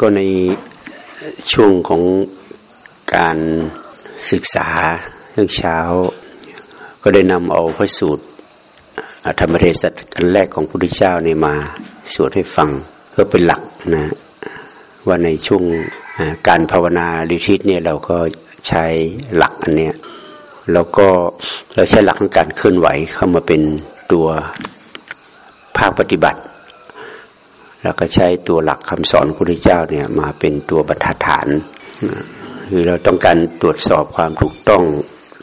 ก็ในช่วงของการศึกษาเรื่องเช้า ก็ได้นำเอาพระสูตรธรรมเทศอันแรกของพุทธเจ้าเนี่ยมาสวดให้ฟังเพื่อเป็นหลักนะว่าในช่วงการภาวนาลิทิตเนี่ยเราก็ใช้หลักอันเนี้ยแล้วก็เราใช้หลักของการเคลื่อนไหวเข้ามาเป็นตัวภาคปฏิบัติ แล้วก็ใช้ตัวหลักคำสอนพระพุทธเจ้าเนี่ยมาเป็นตัวบรรทัดฐานคือเราต้องการตรวจสอบความถูกต้อง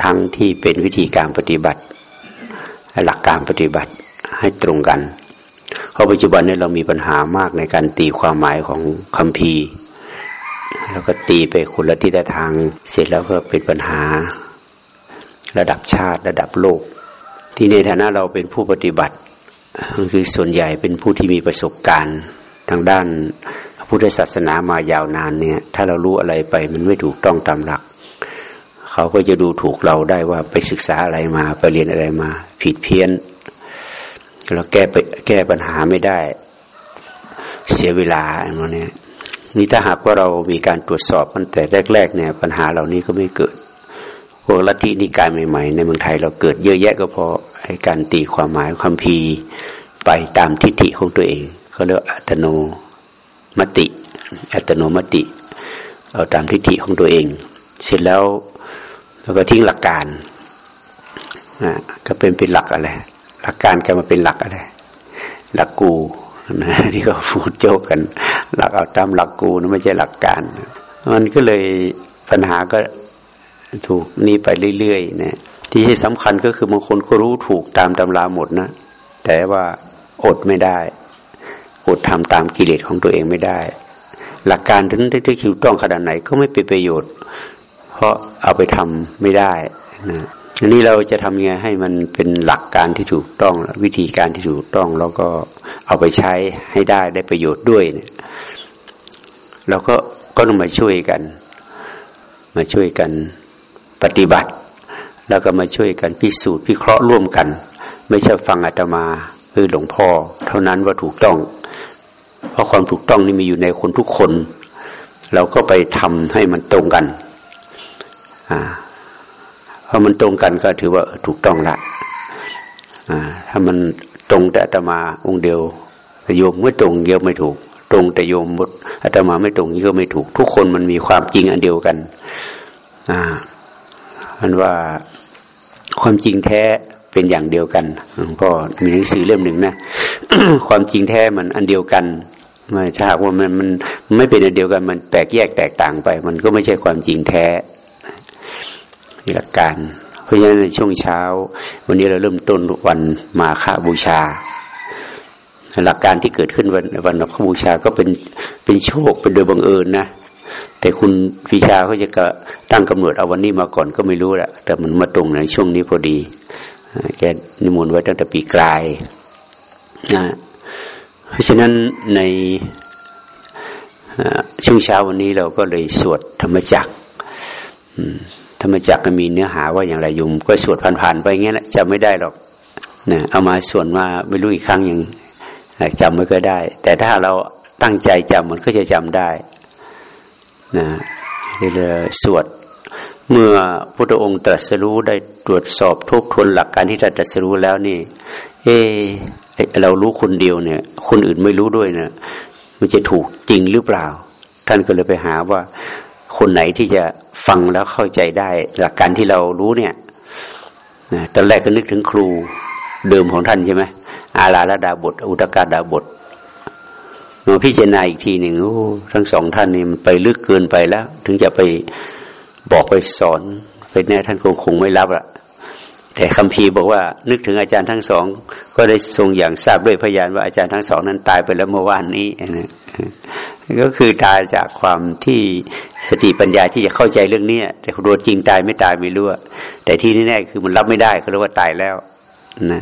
ทั้งที่เป็นวิธีการปฏิบัติและหลักการปฏิบัติให้ตรงกัน เพราะปัจจุบันนี้เรามีปัญหามากในการตีความหมายของคำพีแล้วก็ตีไปคนละทิศทางเสร็จแล้วก็เป็นปัญหา ระดับชาติระดับโลก ที่ในฐานะเราเป็นผู้ปฏิบัติ คือส่วนใหญ่เป็นผู้ที่มีประสบการณ์ทางด้านพุทธศาสนามายาวนานเนี่ย ถ้าเรารู้อะไรไปมันไม่ถูกต้องตามหลัก เขาก็จะดูถูกเราได้ว่าไปศึกษาอะไรมาไปเรียนอะไรมา ผิดเพี้ยนเราแก้ไปแก้ปัญหาไม่ได้ เสียเวลาอะไรเนี้ยนี่ถ้าหากว่าเรามีการตรวจสอบตั้งแต่แรก ๆ เนี่ย ปัญหาเหล่านี้ก็ไม่เกิด พวกลัทธินิกายใหม่ๆ ในเมืองไทยเราเกิดเยอะแยะก็เพราะให้การตีความหมายความพีไปตามทิฏฐิของตัวเองเขาเรียกอัตโนมติ อัตโนมติ เอาตามทิฏฐิของตัวเอง เสร็จแล้วเราก็ทิ้งหลักการอ่าก็เป็นเป็นหลักอะไรหลักการก็มาเป็นหลักอะไร หลักกูนะที่เขาพูดโจกกัน หลักเอาตามหลักกูนะไม่ใช่หลักการ มันก็เลยปัญหาก็ ถูกนี่ไปเรื่อยๆนะที่สำคัญก็คือบางคนก็รู้ถูกตามตำราหมดนะ แต่ว่าอดไม่ได้ อดทำตามกิเลสของตัวเองไม่ได้ หลักการถึงที่ถูกต้องขนาดไหนก็ไม่เป็นประโยชน์ เพราะเอาไปทำไม่ได้นะอันนี้เราจะทำยังไงให้มันเป็นหลักการที่ถูกต้อง วิธีการที่ถูกต้องแล้วก็เอาไปใช้ให้ได้ได้ประโยชน์ด้วยเนี่ยเราก็ก็ต้องมาช่วยกัน มาช่วยกัน ปฏิบัติ แล้วก็มาช่วยกันพิสูจน์พิเคราะห์ร่วมกัน ไม่ใช่ฟังอาตมาคือหลวงพ่อ เท่านั้นว่าถูกต้อง เพราะความถูกต้องนี่มีอยู่ในคนทุกคน เราก็ไปทำให้มันตรงกันอ่าพอมันตรงกันก็ถือว่าถูกต้องละอ่าถ้ามันตรงแต่อาตมาองค์เดียวโยมไม่ตรงเยอะไม่ถูก ตรงแต่โยมหมดอาตมาไม่ตรงนี่ก็ไม่ถูก ทุกคนมันมีความจริงอันเดียวกัน อ่า มันว่าความจริงแท้เป็นอย่างเดียวกันหลวงพ่อมีหนังสือเล่มหนึ่งนะความจริงแท้มันอันเดียวกันไม่ถ้าหากว่ามันมันไม่เป็นอันเดียวกัน มันแตกแยกแตกต่างไป มันก็ไม่ใช่ความจริงแท้หลักการ เพราะฉะนั้นในช่วงเช้า วันนี้เราเริ่มต้นวันมาฆบูชา หลักการที่เกิดขึ้นวันวันมาฆบูชาก็เป็นเป็นโชคเป็นโดยบังเอิญนะ แต่คุณพิชาเขาจะก็ตั้งกำหนดเอาวันนี้มาก่อนก็ไม่รู้แหละแต่มันมาตรงในช่วงนี้พอดีแกนิมนต์ไว้ตั้งแต่ปีกลายนะเพราะฉะนั้นในช่วงเช้าวันนี้เราก็เลยสวดธรรมจักธรรมจักก็มีเนื้อหาว่าอย่างไรยุมก็สวดผ่านๆไปอย่างเงี้ยแหละจำไม่ได้หรอกนะเอามาสวนมาไม่รู้อีกครั้งยังจำไม่ก็ได้ แต่ถ้าเราตั้งใจจำมันก็จะจำได้ นะเรือสวด เมื่อพระองค์ตรัสรู้ได้ตรวจสอบทบทวนหลักการที่ตรัสรู้แล้วนี่เออเรารู้คนเดียวเนี่ย คนอื่นไม่รู้ด้วยเนี่ยมันจะถูกจริงหรือเปล่า ท่านก็เลยไปหาว่า คนไหนที่จะฟังแล้วเข้าใจได้ หลักการที่เรารู้เนี่ยตอนแรกก็นึกถึงครูเดิมของท่านใช่ไหมอาลาลดาบท อุตกาดาบท มาพิจารณาอีกทีหนึ่งโอ้ทั้งสองท่านนี่มันไปลึกเกินไปแล้ว ถึงจะไปบอกไปสอนไปแน่ท่านคงคงไม่รับละแต่คำพีบอกว่า นึกถึงอาจารย์ทั้งสอง ก็ได้ทรงอย่างทราบด้วยพยานว่าอาจารย์ทั้งสอง นั้นตายไปแล้วเมื่อวานนี้นะก็คือตายจากความที่สติปัญญาที่จะเข้าใจเรื่องนี้แต่รัวจริงตายไม่ตายไม่รู้แต่ที่แน่ๆคือมันรับไม่ได้ก็เรียกว่าตายแล้วนะ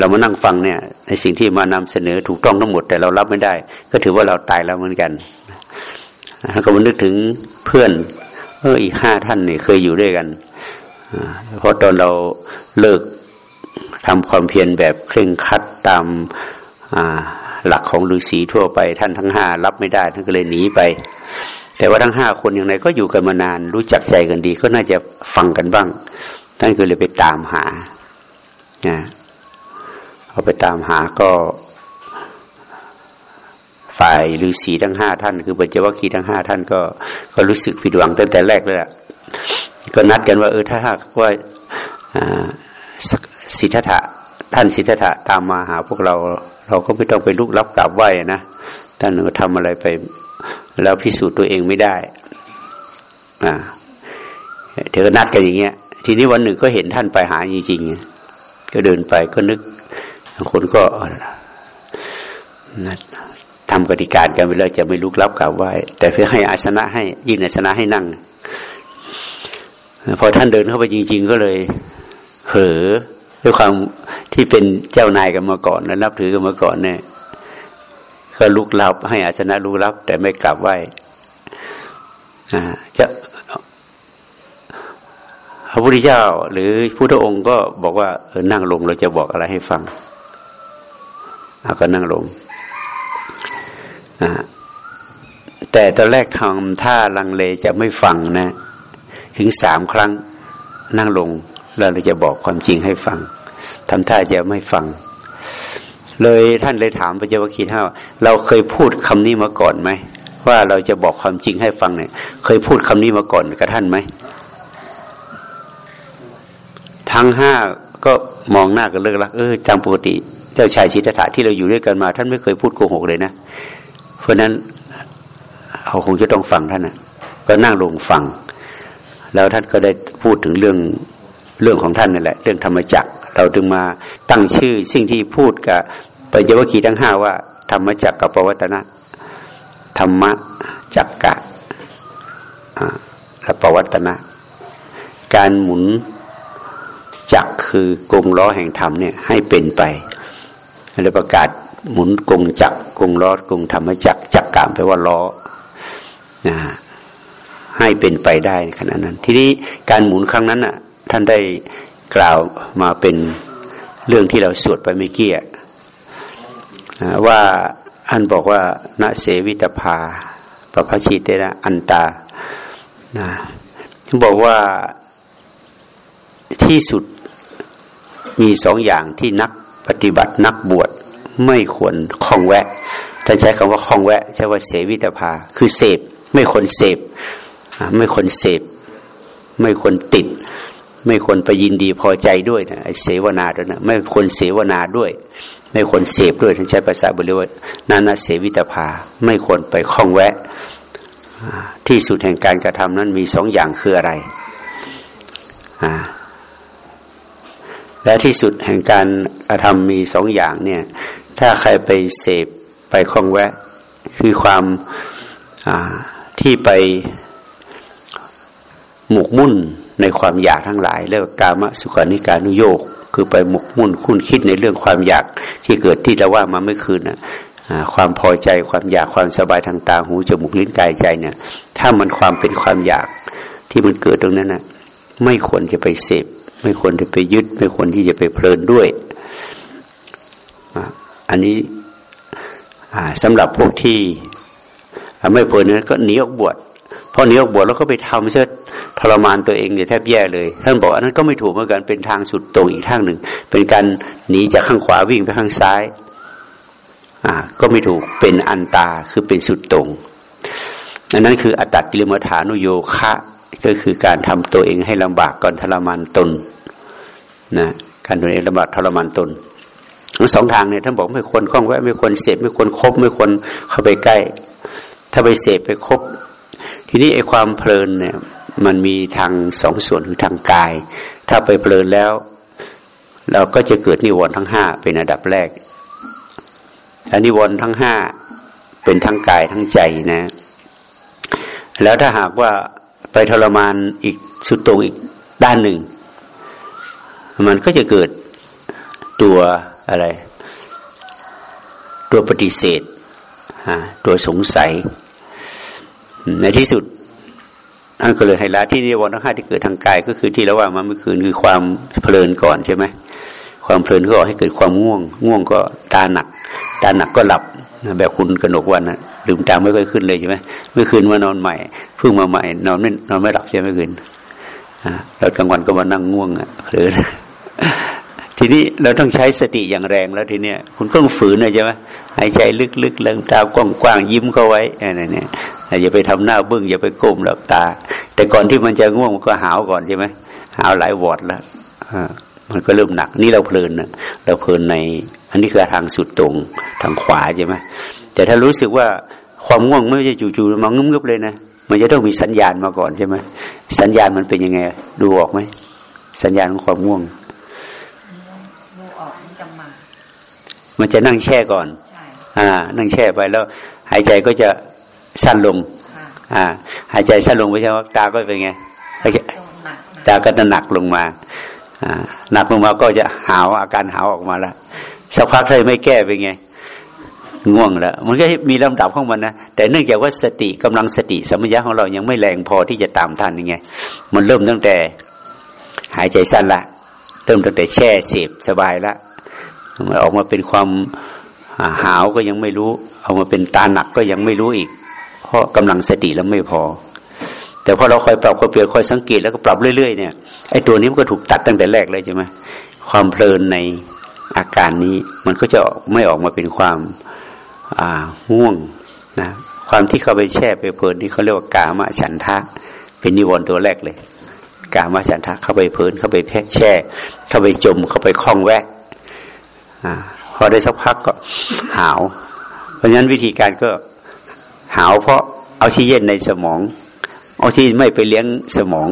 เรามานั่งฟังเนี่ยในสิ่งที่มานำเสนอถูกต้องทั้งหมด แต่เรารับไม่ได้ ก็ถือว่าเราตายแล้วเหมือนกันแล้วก็มานึกถึงเพื่อนเอออีกห้าท่านเนี่ยเคยอยู่ด้วยกันเพราะตอนเราเลิกทำความเพียรแบบเคร่งคัดตามหลักของฤาษีทั่วไป ท่านทั้งห้ารับไม่ได้ท่านก็เลยหนีไป แต่ว่าทั้งห้าคนอย่างไรก็อยู่กันมานาน รู้จักใจกันดี ก็น่าจะฟังกันบ้างท่านก็เลยไปตามหานะ เอาไปตามหาก็ ฝ่ายฤาษีทั้งห้าท่าน คือปัญจวัคคีย์ทั้งห้าท่านก็ ก็รู้สึกผิดหวังตั้งแต่แรกเลยละก็นัดกันว่า เออถ้าหากว่าสิทธัตถะท่านสิทธัตถะตามมาหาพวกเรา เราก็ไม่ต้องไปลุกรับกราบไหว้นะท่านทำอะไรไป แล้วพิสูจน์ตัวเองไม่ได้ อ่าเธอนัดกันอย่างเงี้ย ทีนี้วันหนึ่งก็เห็นท่านไปหาจริงๆก็เดินไปก็นึก คนก็ทำกติการกันไปแล้วจะไม่ลุกรับกราบไหว้แต่เพื่อให้อาสนะให้ยินอาสนะให้นั่งพอท่านเดินเข้าไปจริง ๆ ก็เลยเผลอด้วยความที่เป็นเจ้านายกันมาก่อนและนับถือกันมาก่อนเนี่ยก็ลุกลับ ให้อาชนะลุกลับ แต่ไม่กลับไหวจะพระพุทธเจ้า หรือพุทธองค์ก็บอกว่าเออนั่งลงเราจะบอกอะไรให้ฟัง เอาก็นั่งลงนะแต่ตอนแรกทำท่าลังเลจะไม่ฟังนะ ถึงสามครั้งนั่งลง แล้วเราจะบอกความจริงให้ฟังทำท่าจะไม่ฟัง เลยท่านเลยถามพระเจ้าคีท่าเราเคยพูดคำนี้มาก่อนไหมว่าเราจะบอกความจริงให้ฟังเนี่ย เคยพูดคำนี้มาก่อนกับท่านไหมทั้งห้าก็มองหน้ากันเลิกละเออตามปกติ เจ้าชายชิตถะที่เราอยู่ด้วยกันมา ท่านไม่เคยพูดโกหกเลยนะ เพราะนั้นเขาคงจะต้องฟังท่านนะก็นั่งลงฟัง แล้วท่านก็ได้พูดถึงเรื่องเรื่องของท่านนี่แหละ เรื่องธรรมจักรเราจึงมาตั้งชื่อสิ่งที่พูดกับปัญจวัคคีย์ทั้งห้าว่า ธรรมจักรกับปวัตนะธรรมจักกะและปวัตนะ การหมุนจักคือกงล้อแห่งธรรมเนี่ยให้เป็นไป เลยประกาศหมุนกงจักกงล้อกงธรรมจักจักกามแปลว่าล้อนะให้เป็นไปได้ขณะนั้น ทีนี้การหมุนครั้งนั้นอะ ท่านได้กล่าวมาเป็นเรื่องที่เราสวดไปเมื่อกี้ว่าอันบอกว่าณเสวิตภาปพชิเตนะอันตานะบอกว่าที่สุดมีสองอย่างที่นัก ปฏิบัตินักบวชไม่ควรคลองแวะท่านใช้คำว่าคลองแวะ ใช้ว่าเสวิตภา คือเสพ ไม่ควรเสพ ไม่ควรเสพ ไม่ควรติด ไม่ควรไปยินดีพอใจด้วยนะไอเสวนาด้วยนะไม่ควรเสวนาด้วย ไม่ควรเสพด้วยท่านใช้ภาษาบริวารนานาเสวิตภา ไม่ควรไปคล้องแวะ ที่สุดแห่งการกระทำนั้นมีสองอย่างคืออะไร และที่สุดแห่งการกระทำมีสองอย่างเนี่ย ถ้าใครไปเสพไปคล้องแวะ คือความที่ไปหมกมุ่นในความอยากทั้งหลายเรียกกามสุขานิการนุโยกคือไปหมกมุ่นคุ้นคิดในเรื่องความอยากที่เกิดที่เราว่ามาไม่คืนน่ะความพอใจความอยากความสบายทางตาหูจมูกลิ้นกายใจเนี่ย ถ้ามันความเป็นความอยากที่มันเกิดตรงนั้นน่ะไม่ควรจะไปเสพ ไม่ควรจะไปยึด ไม่ควรที่จะไปเพลินด้วย อันนี้สำหรับพวกที่ไม่เพลินนั้นก็หนีออกบวชพอหนีออกบวชแล้วก็ไปทำเช่ทรมานตัวเองเนี่ยแทบแย่เลย ท่านบอกอันนั้นก็ไม่ถูกเหมือนกันเป็นทางสุดตรงอีกทางหนึ่ง เป็นการหนีจากข้างขวาวิ่งไปข้างซ้ายอ่าก็ไม่ถูกเป็นอันตาคือเป็นสุดตรงอันนั้นคืออัตตกิลมฐานุโยคะ ก็คือการทำตัวเองให้ลำบากก่อนทรมานตนนะการตัวเองลำบากทรมานตนทั้งสองทางเนี่ยท่านบอกไม่ควรคล้องแวะไม่ควรเสพไม่ควรคบไม่ควรเข้าไปใกล้ ถ้าไปเสพไปคบ ทีนี้ไอ้ความเพลินเนี่ยมันมีทางสองส่วนคือทางกาย ถ้าไปเพลินแล้ว เราก็จะเกิดนิวรณ์ทั้งห้าเป็นอันดับแรกอันนิวรณ์ทั้งห้าเป็นทั้งกายทั้งใจนะ แล้วถ้าหากว่า ไปทรมานอีกสุดตรงอีกด้านหนึ่ง มันก็จะเกิดตัวอะไร ตัวปฏิเสธตัวสงสัย ในที่สุดท่านก็เลยให้ละที่นิวรณ์ทั้งห้าที่เกิดทางกาย ก็คือที่เราว่ามาเมื่อคืนคือความเพลินก่อนใช่ไหมความเพลินก็ให้เกิดความง่วง ง่วงก็ตาหนัก ตาหนักก็หลับแบบคุณกนกวันนะ ลืมตาไม่ค่อยขึ้นเลยใช่ไหมเมื่อคืนมานอนใหม่เพิ่งมาใหม่ นอนไม่นอนไม่หลับใช่ไหมคืนแล้วกลางวันก็มานั่งง่วงอะหรือทีนี้เราต้องใช้สติอย่างแรงแล้วทีเนี้ยคุณต้องฝืนเลยใช่ไหมหายใจลึกๆเลิมตากว้างๆยิ้มเข้าไว้อะไรเนี่ยอย่าไปทำหน้าบึ้งอย่าไปก้มหลับตา แต่ก่อนที่มันจะง่วงมันก็หาวก่อนใช่ไหมหาวหลายวอดแล้วมันก็เริ่มหนักนี่เราเพลินนะเราเพลินใน อันนี้คือทางสุดตรงทางขวาใช่ไหม แต่ถ้ารู้สึกว่าความง่วงไม่ใช่จู่ๆมางึ้มๆเลยนะมันจะต้องมีสัญญาณมาก่อนใช่ไหมสัญญาณมันเป็นยังไง ดูออกไหมสัญญาณของความง่วงมันจะนั่งแช่ก่อนอ่า นั่งแช่ไปแล้ว หายใจก็จะสั้นลงอ่า หายใจสั้นลงไปใช่ไหมตาก็เป็นไงตาก็จะหนักลงมาอ่าหนักลงมาก็จะหาวอาการหาวออกมาแล้วสักพักเลยไม่แก้เป็นไง ง่วงแล้วมันก็มีลำดับของมันนะแต่เนื่องจากว่าสติกำลังสติสัมปชัญญะของเรายังไม่แรงพอที่จะตามทันยังไงมันเริ่มตั้งแต่ หายใจสั้นละเริ่มตั้งแต่แช่เสพสบายละมันออกมาเป็นความหาวก็ยังไม่รู้ เอามาเป็นตาหนักก็ยังไม่รู้อีก เพราะกำลังสติแล้วไม่พอ แต่พอเราคอยปรับคอยเปลี่ยนคอยสังเกตแล้วก็ปรับเรื่อยๆเนี่ยไอ้ตัวนี้มันก็ถูกตัดตั้งแต่แรกเลยใช่ไหมความเพลินในอาการนี้มันก็จะไม่ออกมาเป็นความ ง่วงนะความที่เขาไปแช่ไปเพลินนี่เขาเรียกว่ากามฉันทะ เป็นนิวรณ์ตัวแรกเลย กามฉันทะเข้าไปเพลินเข้าไปแพแช่ เข้าไปจมเข้าไปคล้องแวะพอได้สักพักก็หาว เพราะฉะนั้นวิธีการก็หาวเพราะเอาชีเย็นในสมองเอาชีไม่ไปเลี้ยงสมอง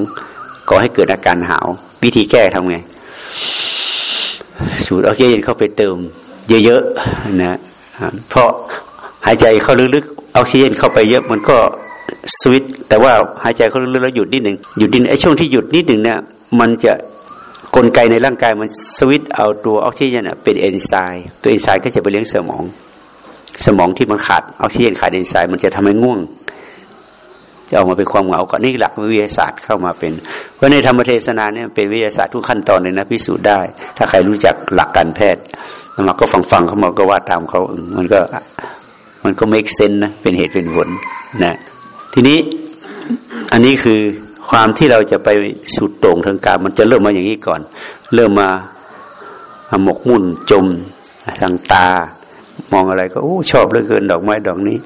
ก็ให้เกิดอาการหาว วิธีแก้ทำไง สูดเอาชีเย็นเข้าไปเติม เยอะๆนะ เพราะหายใจเข้าลึกๆเอาชีเย็นเข้าไปเยอะมันก็สวิตแต่ว่าหายใจเข้าลึกๆแล้วหยุดนิดหนึ่งหยุดนิดไอ้ช่วงที่หยุดนิดหนึ่งเนี่ยมันจะกลไกในร่างกายมันสวิตเอาตัวออกซิเจนเป็นเอนไซม์ตัวเอนไซม์ก็จะไปเลี้ยงสมอง สมองที่มันขาดออกซิเจนขาดเอนไซม์มันจะทำให้ง่วง จะออกมาเป็นความเหงาก่อนนี่หลักวิทยาศาสตร์เข้ามาเป็น เพราะในธรรมเทศนาเนี่ยเป็นวิทยาศาสตร์ทุกขั้นตอนเลยนะพิสูจน์ได้ ถ้าใครรู้จักหลักการแพทย์ มาก็ฟังฟังเขามาก็ว่าตามเขามันก็มันก็ make sense นะเป็นเหตุเป็นผลนะทีนี้อันนี้คือความที่เราจะไปสุดโต่งทางการ มันจะเริ่มมาอย่างนี้ก่อน เริ่มมาหมกมุ่นจมทางตามองอะไรก็โอ้ชอบเหลือเกิน ดอกไม้ดอกนี้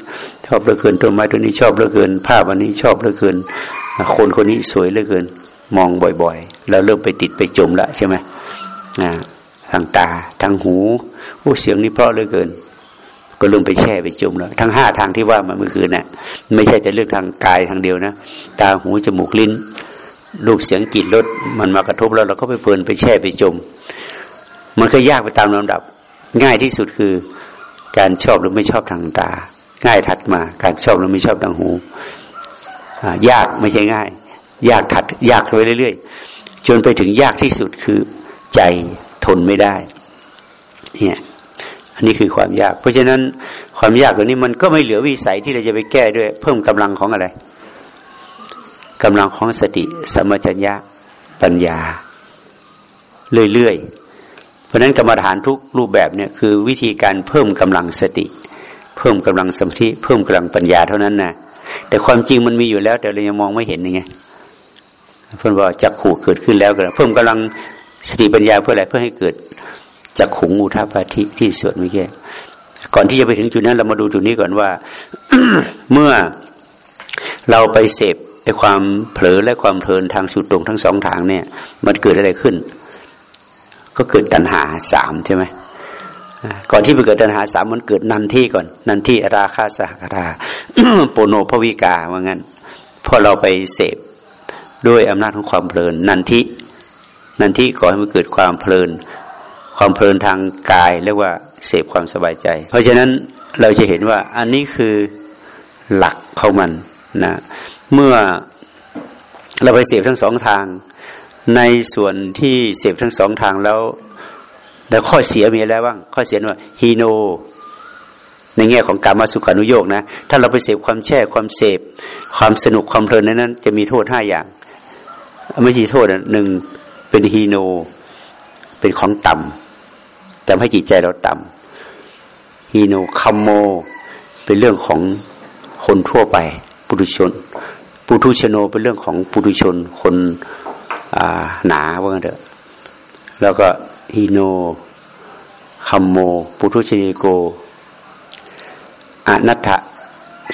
ชอบเหลือเกินต้นไม้ต้นนี้ชอบเหลือเกิน ภาพอันนี้ชอบเหลือเกิน คนคนนี้สวยเหลือเกิน มองบ่อยๆ แล้วเริ่มไปติดไปจมละใช่ไหม ทางตาทางหูโอ้เสียงนี้เพราะเหลือเกิน ก็ลงไปแช่ไปจมแล้ว ทั้งห้าทางที่ว่ามาเมื่อคืนนะ่ะ ไม่ใช่แต่เรื่องทางกายทางเดียวนะ ตาหูจมูกลิ้นรูปเสียงกลิ่นรสมันมากระทบแล้วเราก็ไปเพลินไปแช่ไปจม มันก็ยากไปตามลำดับ ง่ายที่สุดคือการชอบหรือไม่ชอบทางตา ง่ายถัดมา การชอบหรือไม่ชอบทางหูยากไม่ใช่ง่าย ยากถัดยากไปเรื่อยๆจนไปถึงยากที่สุดคือใจ ทนไม่ได้เนี่ยอันนี้คือความยาก เพราะฉะนั้นความยากตัวนี้มันก็ไม่เหลือวิสัยที่เราจะไปแก้ด้วย เพิ่มกำลังของอะไรกำลังของสติสมัชัญญะปัญญา เรื่อยๆเพราะฉะนั้นกรรมฐานทุกรูปแบบเนี่ยคือวิธีการเพิ่มกำลังสติ เพิ่มกำลังสมาธิเพิ่มกำลังปัญญาเท่านั้นนะแต่ความจริงมันมีอยู่แล้ว แต่เรายังมองไม่เห็นยังไงเพื่อนบอกจักขู่เกิดขึ้นแล้วกันเพิ่มกำลัง สติปัญญาเพื่ออะไรเพื่อให้เกิดจากขุงอุทาปาธิที่สวดเมื่อกี้ก่อนที่จะไปถึงจุดนั้น เรามาดูจุดนี้ก่อนว่า เมื่อเราไปเสพไอ้ความเผลอและความเพลินทางสุดตรงทั้งสองทางเนี่ย มันเกิดอะไรขึ้น ก็เกิดตัณหาสามใช่ไหมก่อนที่มันเกิดตัณหาสามมันเกิดนันที่ก่อน นันที่ราคาสหราโปโนภวิกาว่างั้นพอเราไปเสพด้วยอำนาจของความเพลิน นันทิ นันทิก่อให้มันเกิดความเพลิน ความเพลินทางกายเรียกว่าเสพความสบายใจ เพราะฉะนั้นเราจะเห็นว่าอันนี้คือหลักของมันนะเมื่อเราไปเสพทั้งสองทาง ในส่วนที่เสพทั้งสองทางแล้วแล้วข้อเสียมีอะไรบ้าง ข้อเสียว่าฮีโน ในแง่ของการมาสุขานุโยกนะ ถ้าเราไปเสพความแช่ความเสพ ความสนุกความเพลินนั้น จะมีโทษห้าอย่าง ไม่ใช่โทษหนึ่ง เป็นฮีโน เป็นของต่ำทำให้จิตใจเราต่ำฮีโนคัมโม เป็นเรื่องของคนทั่วไป ปุถุชน ปุถุชโนเป็นเรื่องของปุถุชน คนหนาว่างั้นเถอะ แล้วก็ฮีโนคัมโม ปุถุชนโกอนัตถ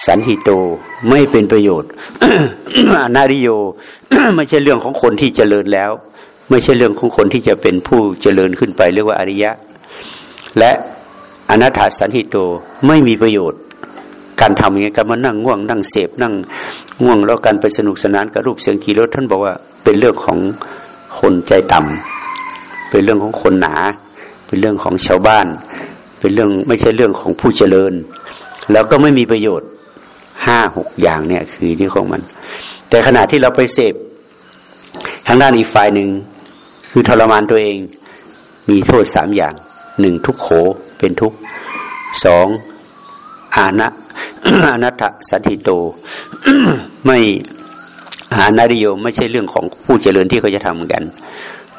สันหิโตไม่เป็นประโยชน์อนาริโย ไม่ใช่เรื่องของคนที่เจริญแล้ว ไม่ใช่เรื่องของคนที่จะเป็นผู้เจริญขึ้นไปเรียกว่าอริยะ และอนัตถสันหิโตไม่มีประโยชน์ การทำอย่างนี้การมานั่งง่วงนั่งเสพนั่งง่วงแล้วการไปสนุกสนานกับรูปเสียงกีรถท่านบอกว่าเป็นเรื่องของคนใจต่ำเป็นเรื่องของคนหนา เป็นเรื่องของชาวบ้าน เป็นเรื่องไม่ใช่เรื่องของผู้เจริญ แล้วก็ไม่มีประโยชน์ห้าหกอย่างเนี่ยคือนี่ของมัน แต่ขณะที่เราไปเสพทางด้านอีกฝ่ายหนึ่ง คือทรมานตัวเอง มีโทษสามอย่างหนึ่งทุกโขเป็นทุกสองอานะอนัตถสันติโต ไม่อานาริโยไม่ใช่เรื่องของผู้เจริญที่เขาจะทำกัน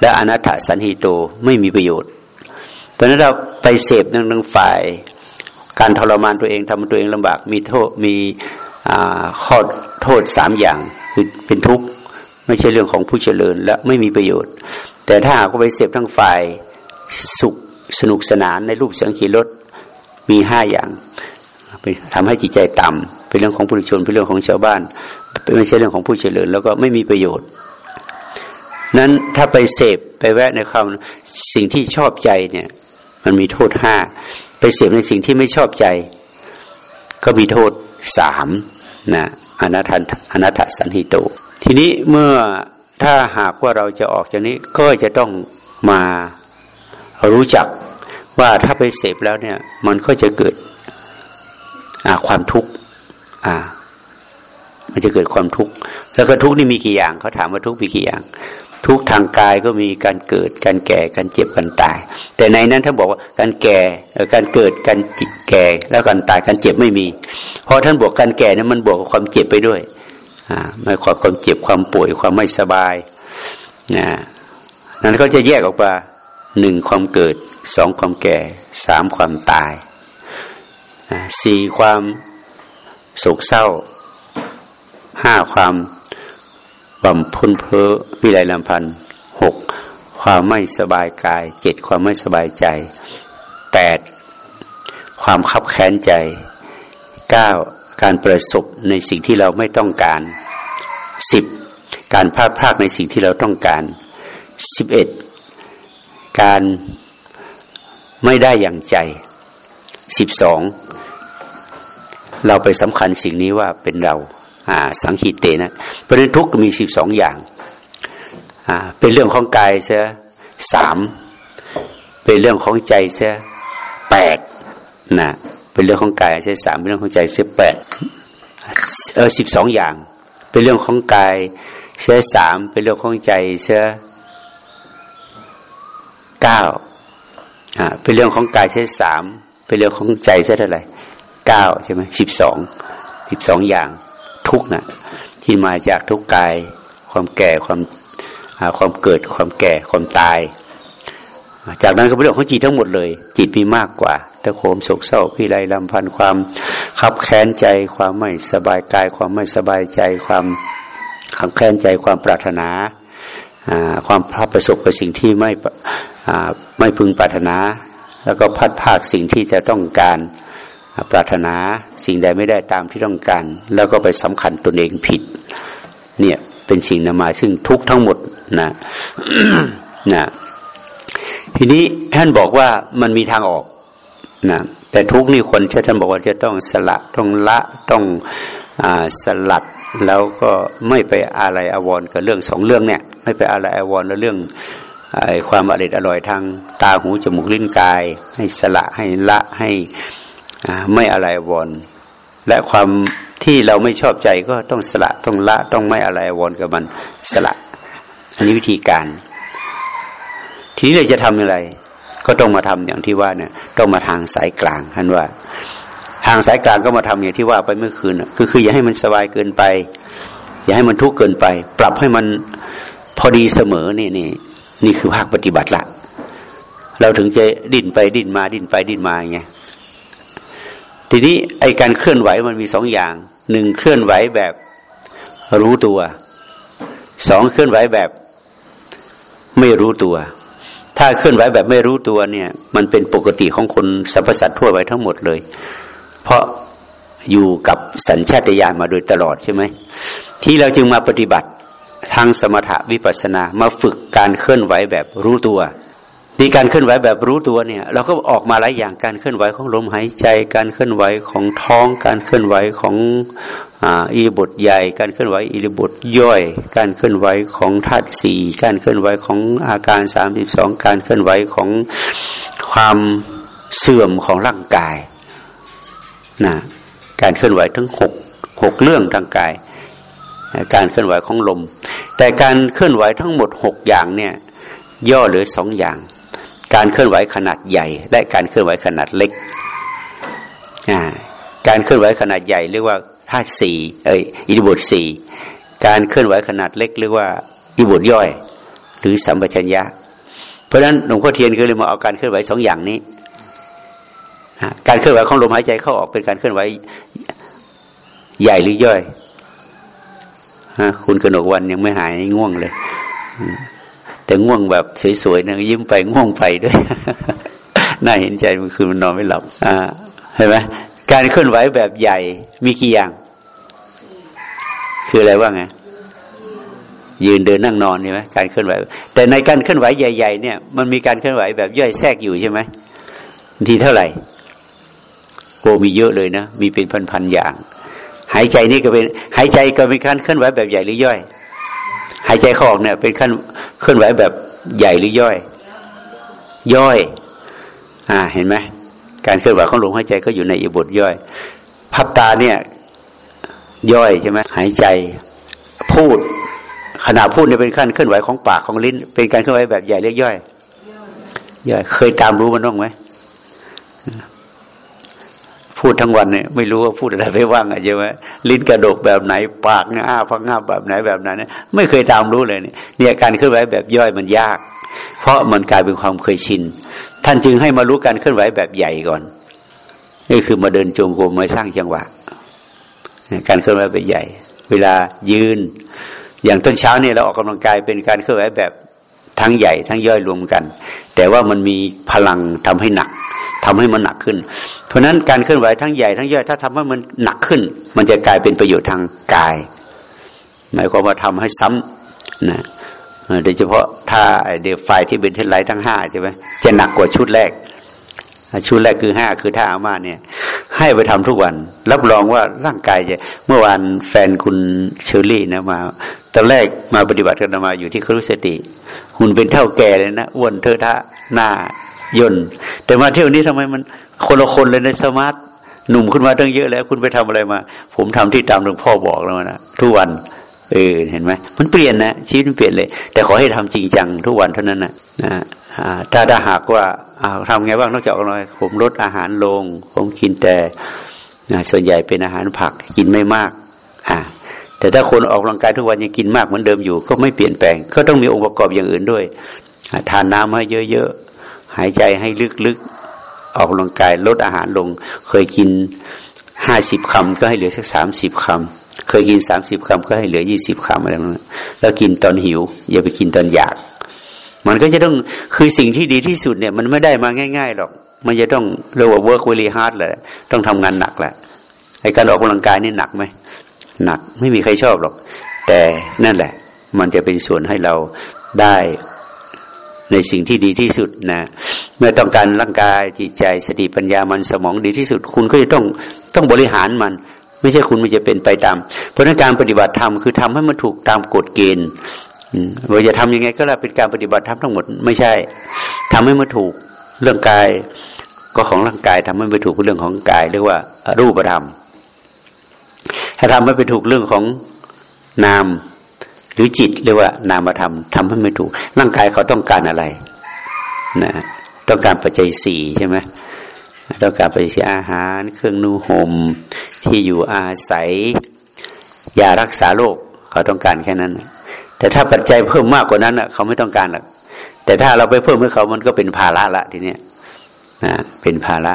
และอนัตถสันติโตไม่มีประโยชน์ เพราะนั้นเราไปเสพหนึ่งฝ่าย การทรมานตัวเองทำตัวเองลำบากมีโทษมีข้อโทษสามอย่างคือเป็นทุกข์ไม่ใช่เรื่องของผู้เจริญและไม่มีประโยชน์ แต่ถ้าหากไปเสพทั้งฝ่ายสุขสนุกสนานในรูปเสียงขี่รถมีห้าอย่างทำให้จิตใจต่ำเป็นเรื่องของผู้ชนเป็นเรื่องของชาวบ้านไม่ใช่เรื่องของผู้เจริญแล้วก็ไม่มีประโยชน์ นั้นถ้าไปเสพไปแวะในควาสิ่งที่ชอบใจเนี่ย มันมีโทษห้าไปเสพในสิ่งที่ไม่ชอบใจ ก็มีโทษสามนะอนัตถอนัตถสันหิโต ทีนี้เมื่อ ถ้าหากว่าเราจะออกจากนี้ก็จะต้องมารู้จักว่าถ้าไปเสพแล้วเนี่ย มันก็จะเกิดความทุกข์มันจะเกิดความทุกข์แล้วก็ทุกข์นี่มีกี่อย่างเขาถามว่าทุกข์มีกี่อย่าง ทุกทางกายก็มีการเกิด การแก่การเจ็บการตาย แต่ในนั้นถ้าบอกว่าการแก่การเกิดการแก่แล้วการตายการเจ็บไม่มี เพราะท่านบอกการแก่นั้นมันบวกกับความเจ็บไปด้วย ไม่ความความเจ็บความป่วยความไม่สบายนะนั้นก็จะแยกออกมาหนึ่งความเกิดสองความแก่สามความตายสี่ความโศกเศร้าห้าความบำพุนเพ้อวิไลลำพันหกความไม่สบายกายเจ็ดความไม่สบายใจแปดความคับแค้นใจเก้าการประสบในสิ่งที่เราไม่ต้องการ สิบการพลาดพลาดในสิ่งที่เราต้องการสิบเอ็ดการไม่ได้อย่างใจสิบสองเราไปสำคัญสิ่งนี้ว่าเป็นเราสังขีเตนะเพราะนั้นทุกมีสิบสองอย่างเป็นเรื่องของกายเสียสามเป็นเรื่องของใจเสียแปดนะเป็นเรื่องของกายเสียสามเป็นเรื่องของใจเสียแปดเออสิบสองอย่าง เป็นเรื่องของกายเสียสามเป็นเรื่องของใจเสียเก้าอ่าเป็นเรื่องของกายเสียสามเป็นเรื่องของใจเสียเท่าไหร่เก้าใช่ไหมสิบสองสิบสองอย่างทุกนะที่มาจากทุกกาย ความแก่ความความเกิดความแก่ความตาย จากนั้นก็เป็นเรื่องของจิตทั้งหมดเลย จิตมีมากกว่า ตะโคมโศกเศร้าพี่ไรลำพันความขับแค้นใจความไม่สบายกาย ความไม่สบายใจความขับแค้นใจความปรารถนาความพระประสบกับสิ่งที่ไม่ไม่พึงปรารถนา แล้วก็พัดภาคสิ่งที่จะต้องการปรารถนาสิ่งใดไม่ได้ตามที่ต้องการ แล้วก็ไปสำคัญตนเองผิด เนี่ยเป็นสิ่งนำมาซึ่งทุกทั้งหมดนะนะทีนี้ท่านบอกว่ามันมีทางออก นะแต่ทุกนี่คนท่านบอกว่าจะต้องสละต้องละต้องอสลัดแล้วก็ไม่ไปอะไรอววรกับเรื่องสองเรื่องเนี่ยไม่ไปอะไรอววรแล้วเรื่องอความอร่อยอร่อยทางตาหูจมูกลิ้นกาย ให้สละให้ละให้ไม่อะไรวอนและความที่เราไม่ชอบใจก็ต้องสละต้องละต้องไม่อะไรวอนกับมันสละ อันนี้วิธีการ ทีนี้เราจะทำอะไร ก็ต้องมาทำอย่างที่ว่าเนี่ยต้องมาทางสายกลางท่านว่า ทางสายกลางก็มาทำอย่างที่ว่าไปเมื่อคืนคือคืออย่าให้มันสบายเกินไป อย่าให้มันทุกข์เกินไป ปรับให้มันพอดีเสมอนี่นี่นี่คือภาคปฏิบัติละเราถึงจะดิ้นไปดิ้นมาดิ้นไปดิ้นมาไงทีนี้ไอการเคลื่อนไหวมันมีสองอย่างหนึ่งเคลื่อนไหวแบบรู้ตัวสองเคลื่อนไหวแบบไม่รู้ตัว ถ้าเคลื่อนไหวแบบไม่รู้ตัวเนี่ย มันเป็นปกติของคนสรรพสัตว์ทั่วไปทั้งหมดเลย เพราะอยู่กับสัญชาตญาณมาโดยตลอดใช่ไหมที่เราจึงมาปฏิบัติทางสมถะวิปัสนามาฝึกการเคลื่อนไหวแบบรู้ตัว ที่การเคลื่อนไหวแบบรู้ตัวเนี่ย เราก็ออกมาหลายอย่างการเคลื่อนไหวของลมหายใจ การเคลื่อนไหวของท้อง การเคลื่อนไหวของอิริบทใหญ่ การเคลื่อนไหวอิริบทย่อย การเคลื่อนไหวของธาตุสี่การเคลื่อนไหวของอาการสามสิบสองการเคลื่อนไหวของความเสื่อมของร่างกายนะการเคลื่อนไหวทั้งหกหกเรื่องทางกาย การเคลื่อนไหวของลม แต่การเคลื่อนไหวทั้งหมดหกอย่างเนี่ยย่อเหลือสองอย่าง การเคลื่อนไหวขนาดใหญ่ และการเคลื่อนไหวขนาดเล็ก การเคลื่อนไหวขนาดใหญ่เรียกว่าธาตุสี่เอ้ยอิริบทสี่การเคลื่อนไหวขนาดเล็กเรียกว่าอิริบทย่อย หรือสัมปชัญญะ เพราะฉะนั้นหลวงพ่อเทียนก็เลยมาเอาการเคลื่อนไหวสองอย่างนี้การเคลื่อนไหวของลมหายใจเข้าออกเป็นการเคลื่อนไหวใหญ่หรือย่อยคุณกระหนกวันยังไม่หายง่วงเลย แต่ง่วงแบบสวยๆนะยิ้มไปง่วงไปด้วย น่าเห็นใจมันคือมันนอนไม่หลับอ่าเห็นไหมการเคลื่อนไหวแบบใหญ่มีกี่อย่าง คืออะไรว่าไงยืนเดินนั่งนอนใช่ไหมการเคลื่อนไหว แต่ในการเคลื่อนไหวใหญ่ ๆ เนี่ยมันมีการเคลื่อนไหวแบบย่อยแทรกอยู่ใช่ไหมทีเท่าไหร่โกมีเยอะเลยนะมีเป็นพันๆอย่าง หายใจนี่ก็เป็นหายใจก็เป็นการเคลื่อนไหวแบบใหญ่หรือย่อย หายใจเข้าออกเนี่ย เป็นขั้นเคลื่อนไหวแบบใหญ่หรือย่อย ย่อย อ่าเห็นไหมการเคลื่อนไหวของลมหายใจก็อยู่ในอิบทย่อยพับตาเนี่ย ย่อยใช่ไหมหายใจ พูด ขณะพูดเนี่ยเป็นขั้นเคลื่อนไหวของปากของลิ้น เป็นการเคลื่อนไหวแบบใหญ่หรือย่อยย่อย เคยตามรู้มันบ้างไหม พูดทั้งวันเนี่ยไม่รู้ว่าพูดอะไรไปว่างอะใช่ไหมลิ้นกระดกแบบไหน ปากเนี่ยอ้าพังงาแบบไหนแบบไหนเนี่ยไม่เคยตามรู้เลยเนี่ยเนี่ยการเคลื่อนไหวแบบย่อยมันยาก เพราะมันกลายเป็นความเคยชิน ท่านจึงให้มารู้การเคลื่อนไหวแบบใหญ่ก่อนนี่คือมาเดินจงกรมมาสร้างจังหวะการเคลื่อนไหวแบบใหญ่ เวลายืน อย่างต้นเช้าเนี่ยเราออกกำลังกายเป็นการเคลื่อนไหวแบบทั้งใหญ่ทั้งย่อยรวมกัน แต่ว่ามันมีพลังทำให้หนัก ทำให้มันหนักขึ้น เพราะนั้นการเคลื่อนไหวทั้งใหญ่ทั้งย่อยถ้าทำให้มันหนักขึ้น มันจะกลายเป็นประโยชน์ทางกาย หมายความว่าทำให้ซ้ำนะโดยเฉพาะถ้าเดฟไฟที่เป็นเทนไลท์ทั้งห้าใช่ไหมจะหนักกว่าชุดแรก ชุดแรกคือห้าคือท่าอามาเนี่ย ให้ไปทำทุกวัน รับรองว่าร่างกายจะเมื่อวานแฟนคุณเชอรี่นะมาตอนแรกมาปฏิบัติกันมาอยู่ที่ครุสติ หุ่นเป็นเถ้าแก่เลยนะอ้วนเทอะทะหน้า ยนแต่มาเที่ยวนี้ทำไมมันคนละคนเลยใน smart หนุ่มขึ้นมาตั้งเยอะแล้วคุณไปทำอะไรมา ผมทำที่ตามหลวงพ่อบอกแล้วนะทุกวันเออเห็นไหมมันเปลี่ยนนะชีวิตมันเปลี่ยนเลย แต่ขอให้ทำจริงจังทุกวันเท่านั้นนะนะถ้าถ้าหากว่าทำไงบ้างนอกจากอะไรผมลดอาหารลง ผมกินแต่ส่วนใหญ่เป็นอาหารผักกินไม่มากอ่าแต่ถ้าคนออกกำลังกายทุกวันยังกินมากเหมือนเดิมอยู่ ก็ไม่เปลี่ยนแปลง ก็ต้องมีองค์ประกอบอย่างอื่นด้วย ทานน้ำให้เยอะ หายใจให้ลึกๆ ออกกำลังกายลดอาหารลง เคยกินห้าสิบคำก็ให้เหลือสักสามสิบคำเคยกินสามสิบคำก็ให้เหลือยี่สิบคำอะไรนั้นแล้วกินตอนหิว อย่าไปกินตอนอยาก มันก็จะต้องคือสิ่งที่ดีที่สุดเนี่ยมันไม่ได้มาง่าย ๆหรอก มันจะต้องเรียกว่า work very hard แหละต้องทำงานหนักแหละไอ้การออกกำลังกายนี่หนักไหมหนักไม่มีใครชอบหรอก แต่นั่นแหละ มันจะเป็นส่วนให้เราได้ ในสิ่งที่ดีที่สุดนะเมื่อต้องการร่างกายจิตใจสติปัญญามันสมองดีที่สุด คุณก็จะต้องต้องบริหารมัน ไม่ใช่คุณมันจะเป็นไปตาม เพราะนั้นการปฏิบัติธรรมคือทำให้มันถูกตามกฎเกณฑ์ว่าจะทำยังไงก็แล้วเป็นการปฏิบัติธรรมทั้งหมดไม่ใช่ทำให้มันถูกเรื่องกายก็ของร่างกายทำให้มันถูกเรื่องของกายเรียกว่ารูปธรรมถ้าทำให้ไปถูกเรื่องของนาม หรือจิตเรียกว่านามธรรมทำให้ไม่ถูก ร่างกายเขาต้องการอะไรนะต้องการปัจจัยสี่ใช่ไหมต้องการปัจจัยอาหาร เครื่องนุ่งห่มที่อยู่อาศัยยารักษาโรคเขาต้องการแค่นั้น แต่ถ้าปัจจัยเพิ่มมากกว่านั้นเขาไม่ต้องการหรอกแต่ถ้าเราไปเพิ่มให้เขามันก็เป็นภาระละทีเนี้ยนะเป็นภาระ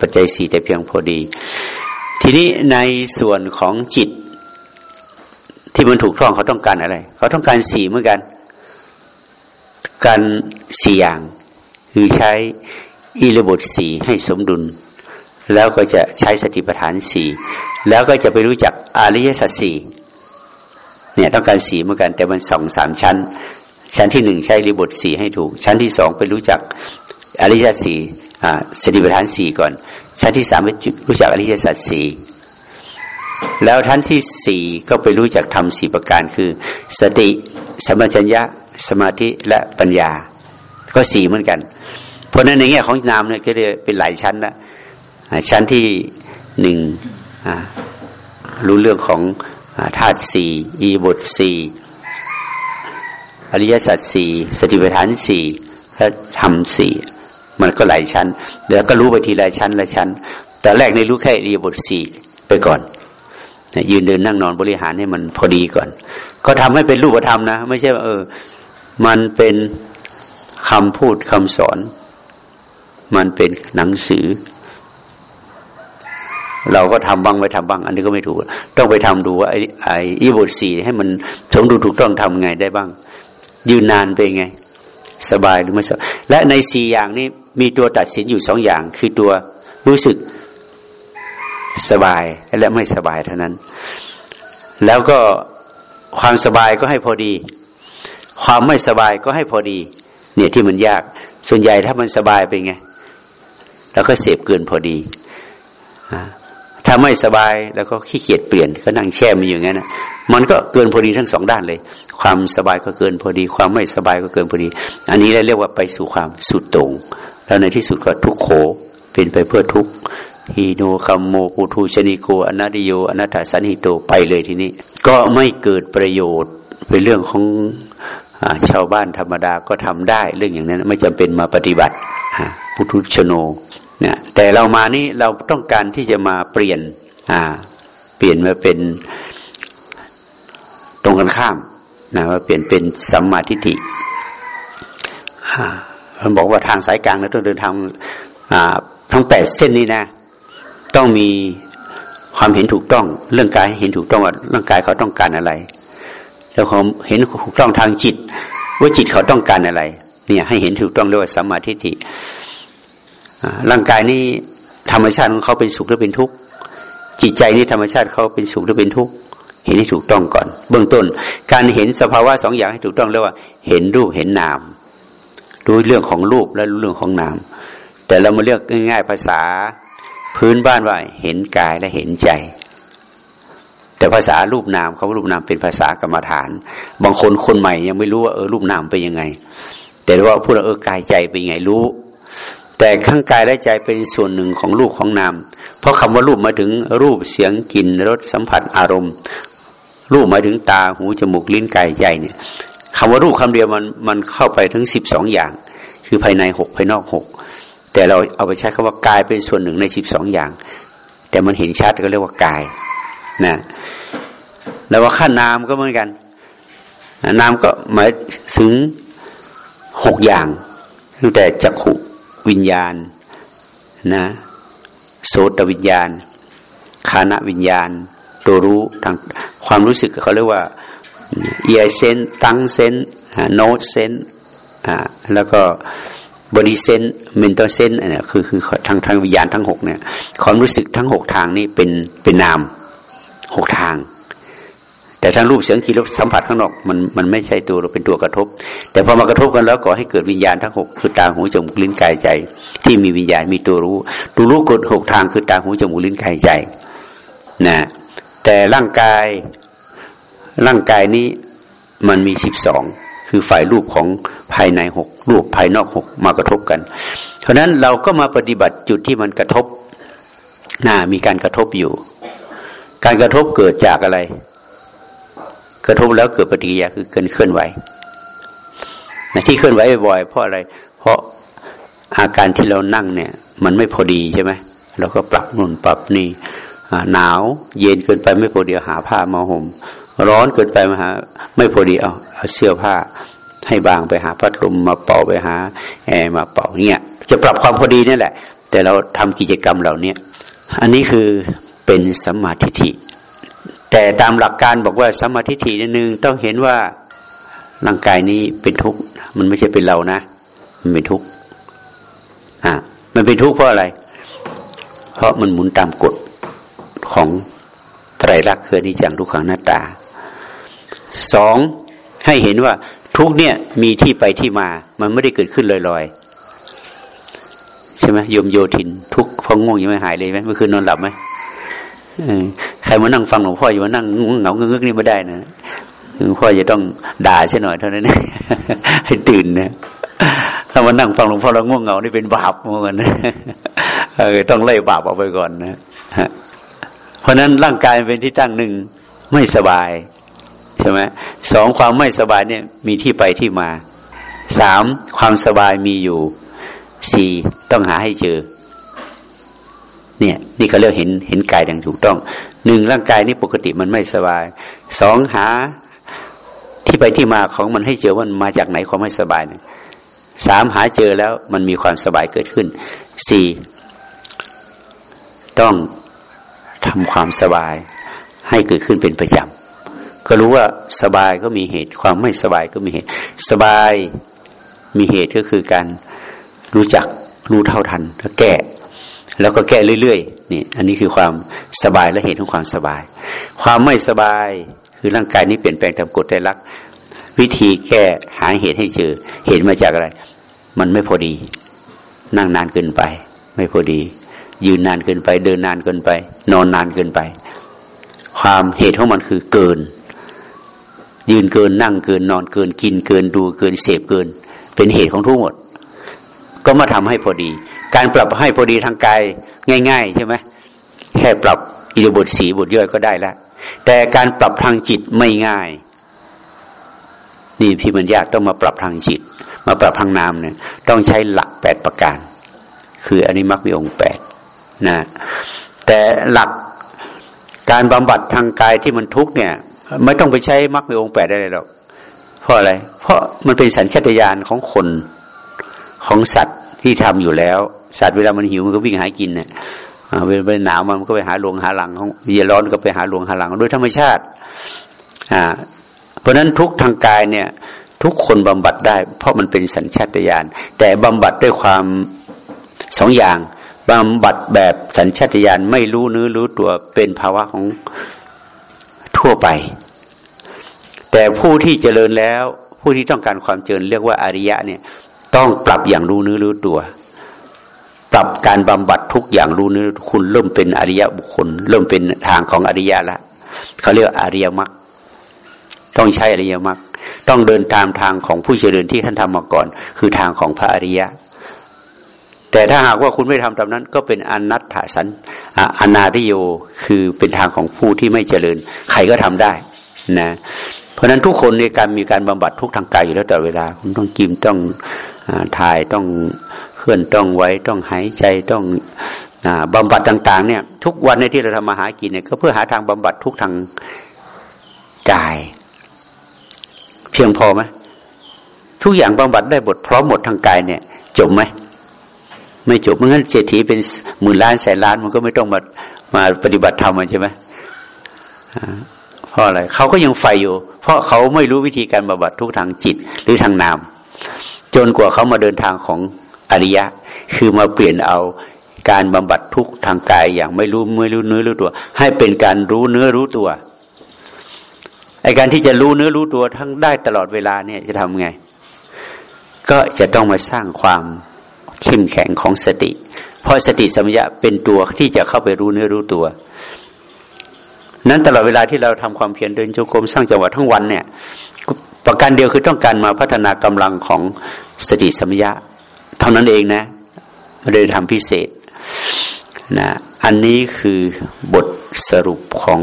ปปัจจัยสี่แต่เพียงพอดี ทีนี้ในส่วนของจิต ที่มันถูกต้องเขาต้องการอะไร เขาต้องการสี่เหมือนกัน การสี่อย่างคือใช้อิริบทสี่ให้สมดุล แล้วก็จะใช้สติปัฏฐานสี่แล้วก็จะไปรู้จักอริยสัจสี่เนี่ยต้องการสีเหมือนกัน แต่มันสองสามชั้น ชั้นที่หนึ่งใช้ริบทสีให้ถูก ชั้นที่สองไปรู้จักอริยสัจสี่สติปัฏฐานสี่ก่อน ชั้นที่สามไปรู้จักอริยสัจสี่ แล้วชั้นที่สี่ก็ไปรู้จักทำสี่ประการคือ สติ สมัชัญญะ สมาธิและปัญญา ก็สี่เหมือนกัน เพราะนั้นในแง่ของนามเนี่ยก็เลยเป็นหลายชั้นนะชั้นที่หนึ่งรู้เรื่องของธาตุสี่อีบทสี่อริยสัจสี่สติปัฏฐานสี่และธรรมสี่มันก็หลายชั้น แล้วก็รู้ไปทีหละชั้นละชั้น แต่แรกในรู้แค่อริยบทสี่ไปก่อน ยืนเดินนั่งนอนบริหารให้มันพอดีก่อน ก็ทำให้เป็นรูปธรรมนะ ไม่ใช่ว่าเออ มันเป็นคำพูดคำสอน มันเป็นหนังสือ เราก็ทำบ้างไม่ทำบ้าง อันนี้ก็ไม่ถูก ต้องไปทำดูว่าไอ้ไอ้อีบทสี่ให้มันสมดุลถูกต้องทำไงได้บ้าง ยืนนานเป็นไง สบายหรือไม่สบายและในสี่อย่างนี้มีตัวตัดสินอยู่สองอย่าง คือตัวรู้สึก สบายและไม่สบายเท่านั้น แล้วก็ความสบายก็ให้พอดี ความไม่สบายก็ให้พอดี เนี่ยที่มันยาก ส่วนใหญ่ถ้ามันสบายเป็นไงแล้วก็เสพเกินพอดีถ้าไม่สบายแล้วก็ขี้เกียจเปลี่ยนก็นั่งแช่มันอยู่งั้นนะมันก็เกินพอดีทั้งสองด้านเลย ความสบายก็เกินพอดี ความไม่สบายก็เกินพอดี อันนี้เรียกว่าไปสู่ความสุดโต่งแล้วในที่สุดก็ทุกโขเป็นไปเพื่อทุก ฮีโนคัมโมปุทูชนิโกอนัตโยอนัตถสันหิโตไปเลยทีนี้ ก็ไม่เกิดประโยชน์เป็นเรื่องของชาวบ้านธรรมดาก็ทำได้ เรื่องอย่างนั้นไม่จำเป็นมาปฏิบัติปุถุชโนนี่ยแต่เรามานี่เราต้องการที่จะมาเปลี่ยนอ่าเปลี่ยนมาเป็นตรงกันข้ามนะว่าเปลี่ยนเป็นสัมมาทิฏฐิมันบอกว่าทางสายกลางเราต้องเดินทางทั้งแปดเส้นนี้นะ ต้องมีความเห็นถูกต้อง เรื่องกายเห็นถูกต้องว่าร่างกายเขาต้องการอะไร แล้วเขาเห็นถูกต้องทางจิต ว่าจิตเขาต้องการอะไร เนี่ยให้เห็นถูกต้องเรียกว่าสัมมาทิฏฐิร่างกายนี้ธรรมชาติของเขาเป็นสุขหรือเป็นทุกข์จิตใจนี่ธรรมชาติเขาเป็นสุขหรือเป็นทุกข์เห็นให้ถูกต้องก่อน เบื้องต้น การเห็นสภาวะสองอย่างให้ถูกต้องเรียกว่า เห็นรูปเห็นนามรู้เรื่องของรูปและรู้เรื่องของนาม แต่เรามาเลือกง่าย ๆ ภาษา พื้นบ้านว่าเห็นกายและเห็นใจ แต่ภาษารูปนามเขารูปนามเป็นภาษากรรมฐาน บางคนคนใหม่ยังไม่รู้ว่าเออรูปนามเป็นยังไง แต่ว่าพูดว่าเออกายใจเป็นยังไงรู้ แต่ข้างกายและใจเป็นส่วนหนึ่งของรูปของนาม เพราะคำว่ารูปมาถึงรูปเสียงกลิ่นรสสัมผัสอารมณ์ รูปมาถึงตาหูจมูกลิ้นกายใจเนี่ยคำว่ารูปคำเดียวมันมันเข้าไปถึงสิบสองอย่าง คือภายในหกภายนอกหก แต่เราเอาไปใช้คำว่ากายเป็นส่วนหนึ่งในสิบสองอย่าง แต่มันเห็นชัดก็เรียกว่ากายนะแล้วว่าขั้นนามก็เหมือนกัน นามก็หมายถึงหกอย่างตั้งแต่จักขุวิญญาณนะโสตวิญญาณฆานวิญญาณ ตัวรู้ทางความรู้สึกเขาเรียกว่า ear sense tongue sense nose sense แล้วก็ body sense mental sense เนี่ยคือคือทางทางวิญญาณทั้งหกเนี่ยความรู้สึกทั้งหกทางนี้เป็นเป็นนามหกทาง แต่ทั้งรูปเสียงกลิ่นรสสัมผัสข้างนอกมันมันไม่ใช่ตัวเราเป็นตัวกระทบ แต่พอมากระทบกันแล้วก่อให้เกิดวิญญาณทั้งหกคือตาหูจมูกลิ้นกายใจ ที่มีวิญญาณมีตัวรู้ตัวรู้กดหกทางคือตาหูจมูกลิ้นกายใจนะแต่ร่างกายร่างกายนี้มันมีสิบสอง คือฝ่ายรูปของภายในหกรูปภายนอกหกมากระทบกัน เพราะนั้นเราก็มาปฏิบัติจุดที่มันกระทบน่ามีการกระทบอยู่ การกระทบเกิดจากอะไร กระทบแล้วเกิดปฏิกิริยาคือเกินเคลื่อนไหวนะที่เคลื่อนไหวบ่อยเพราะอะไร เพราะอาการที่เรานั่งเนี่ย มันไม่พอดีใช่ไหมเราก็ปรับนุ่นปรับนี่หนาว เย็นเกินไปไม่พอดีหาผ้ามาห่มร้อนเกินไปมาหา ไม่พอดีเอา เสื้อผ้าให้บางไปหาพัดลมมาเป่าไปหาแอร์มาเป่าเนี่ยจะปรับความพอดีนี่แหละ แต่เราทำกิจกรรมเหล่านี้อันนี้คือเป็นสัมมาทิฏฐิแต่ตามหลักการบอกว่าสัมมาทิฏฐินิดนึงต้องเห็นว่าร่างกายนี้เป็นทุกข์มันไม่ใช่เป็นเรานะ มันเป็นทุกข์อ่ามันเป็นทุกข์เพราะอะไร เพราะมันหมุนตามกฎของไตรลักษณ์คือนิจังทุกขังหน้าตาสอง ให้เห็นว่าทุกเนี่ยมีที่ไปที่มา มันไม่ได้เกิดขึ้นลอยๆใช่ไหมโยมโยทิน ทุกพอง่วงยังไม่หายเลยไหมเมื่อคืนนอนหลับไหมใครมานั่งฟังหลวงพ่ออยู่มานั่งเหงาเงึกนี่ไม่ได้นะหลวงพ่อจะต้องด่าใช่หน่อยเท่านั้นให้ตื่นนะถ้ามานั่งฟังหลวงพ่อแล้วง่วงเหงานี่เป็นบาปเหมือนกันต้องไล่บาปออกไปก่อนนะเพราะนั้นร่างกายเป็นที่ตั้งหนึ่งไม่สบาย ใช่ไหมสองความไม่สบายเนี่ยมีที่ไปที่มาสามความสบายมีอยู่สี่ต้องหาให้เจอ เนี่ย นี่เขาเรียกเห็นเห็นกายดังถูกต้องหนึ่งร่างกายนี่ปกติมันไม่สบายสองหาที่ไปที่มาของมันให้เจอว่ามันมาจากไหนความไม่สบายเนี่ยสามหาเจอแล้วมันมีความสบายเกิดขึ้นสี่ต้องทำความสบายให้เกิดขึ้นเป็นประจำ ก็รู้ว่าสบายก็มีเหตุ ความไม่สบายก็มีเหตุ สบายมีเหตุก็คือการรู้จักรู้เท่าทันแล้วแก้ แล้วก็แก้เรื่อยๆนี่อันนี้คือความสบายและเหตุของความสบาย ความไม่สบายคือร่างกายนี้เปลี่ยนแปลงตามกฎไตรลักษณ์วิธีแก้หาเหตุให้เจอ เหตุมาจากอะไร มันไม่พอดี นั่งนานเกินไป ไม่พอดี ยืนนานเกินไป เดินนานเกินไป นอนนานเกินไป ความเหตุของมันคือเกิน ยืนเกินนั่งเกินนอนเกินกินเกินดูเกินเสพเกิน เป็นเหตุของทุกหมด ก็มาทำให้พอดี การปรับให้พอดีทางกายง่าย ๆ ใช่ไหมแค่ปรับอิริบทสีบทย่อยก็ได้แล้วแต่การปรับทางจิตไม่ง่าย นี่พี่มันยากต้องมาปรับทางจิต มาปรับทางนามเนี่ย ต้องใช้หลักแปดประการ คืออันนี้มักมีองค์แปดนะแต่หลักการบำบัดทางกายที่มันทุกเนี่ย ไม่ต้องไปใช้มักมีองค์แปดได้เลยหรอก เพราะอะไร เพราะมันเป็นสัญชาตญาณของคนของสัตว์ที่ทำอยู่แล้ว สัตว์เวลามันหิวมันก็วิ่งหากินเนี่ยเวลาหนาวมันก็ไปหาหลวงหาหลังของเย็นร้อนก็ไปหาหลวงหาหลังโดยธรรมชาติอ่าเพราะฉะนั้นทุกทางกายเนี่ย ทุกคนบำบัดได้ เพราะมันเป็นสัญชาตญาณแต่บำบัดด้วยความสองอย่างบำบัดแบบสัญชาตญาณไม่รู้เนื้อรู้ตัวเป็นภาวะของ ทั่วไป แต่ผู้ที่เจริญแล้ว ผู้ที่ต้องการความเจริญเรียกว่าอริยะเนี่ยต้องปรับอย่างรู้เนื้อรู้ตัว ปรับการบำบัดทุกอย่างรู้เนื้อคุณเริ่มเป็นอริยะบุคคล เริ่มเป็นทางของอริยะละเขาเรียกอริยมรรคต้องใช้อริยมรรคต้องเดินตามทางของผู้เจริญที่ท่านทำมาก่อน คือทางของพระอริยะ แต่ถ้าหากว่าคุณไม่ทำตามนั้น ก็เป็นอนัตถสันอนาริโยคือเป็นทางของผู้ที่ไม่เจริญ ใครก็ทำได้นะเพราะฉะนั้นทุกคนในการมีการบำบัดทุกทางกายอยู่แล้วตลอดเวลา คุณต้องกินต้องถ่ายต้องเคลื่อนต้องไว้ต้องหายใจต้องบำบัดต่าง ๆ เนี่ย ทุกวันในที่เราทำมาหากินเนี่ยก็เพื่อหาทางบำบัดทุกทางกาย เพียงพอไหมทุกอย่างบำบัดได้บทพร้อมหมดทางกายเนี่ยจบไหม ไม่จบเมื่องั้นเศรษฐีเป็นหมื่นล้านแสนล้านมันก็ไม่ต้องมามาปฏิบัติธรรมใช่ไหมเพราะอะไรเขาก็ยังไฟอยู่ เพราะเขาไม่รู้วิธีการบำบัดทุกทางจิตหรือทางนาม จนกว่าเขามาเดินทางของอริยะ คือมาเปลี่ยนเอาการบำบัดทุกทางกายอย่างไม่รู้ไม่รู้เนื้อรู้ตัว ให้เป็นการรู้เนื้อรู้ตัวไอการที่จะรู้เนื้อรู้ตัวทั้งได้ตลอดเวลาเนี่ยจะทำไง ก็จะต้องมาสร้างความ เข้มแข็งของสติ เพราะสติสัมยาเป็นตัวที่จะเข้าไปรู้เนื้อรู้ตัว นั้นตลอดเวลาที่เราทำความเพียรเดินจงกรมสร้างจังหวะทั้งวันเนี่ยประการเดียวคือต้องการมาพัฒนากำลังของสติสัมยาเท่านั้นเองนะไม่ได้ทำพิเศษนะอันนี้คือบทสรุปของ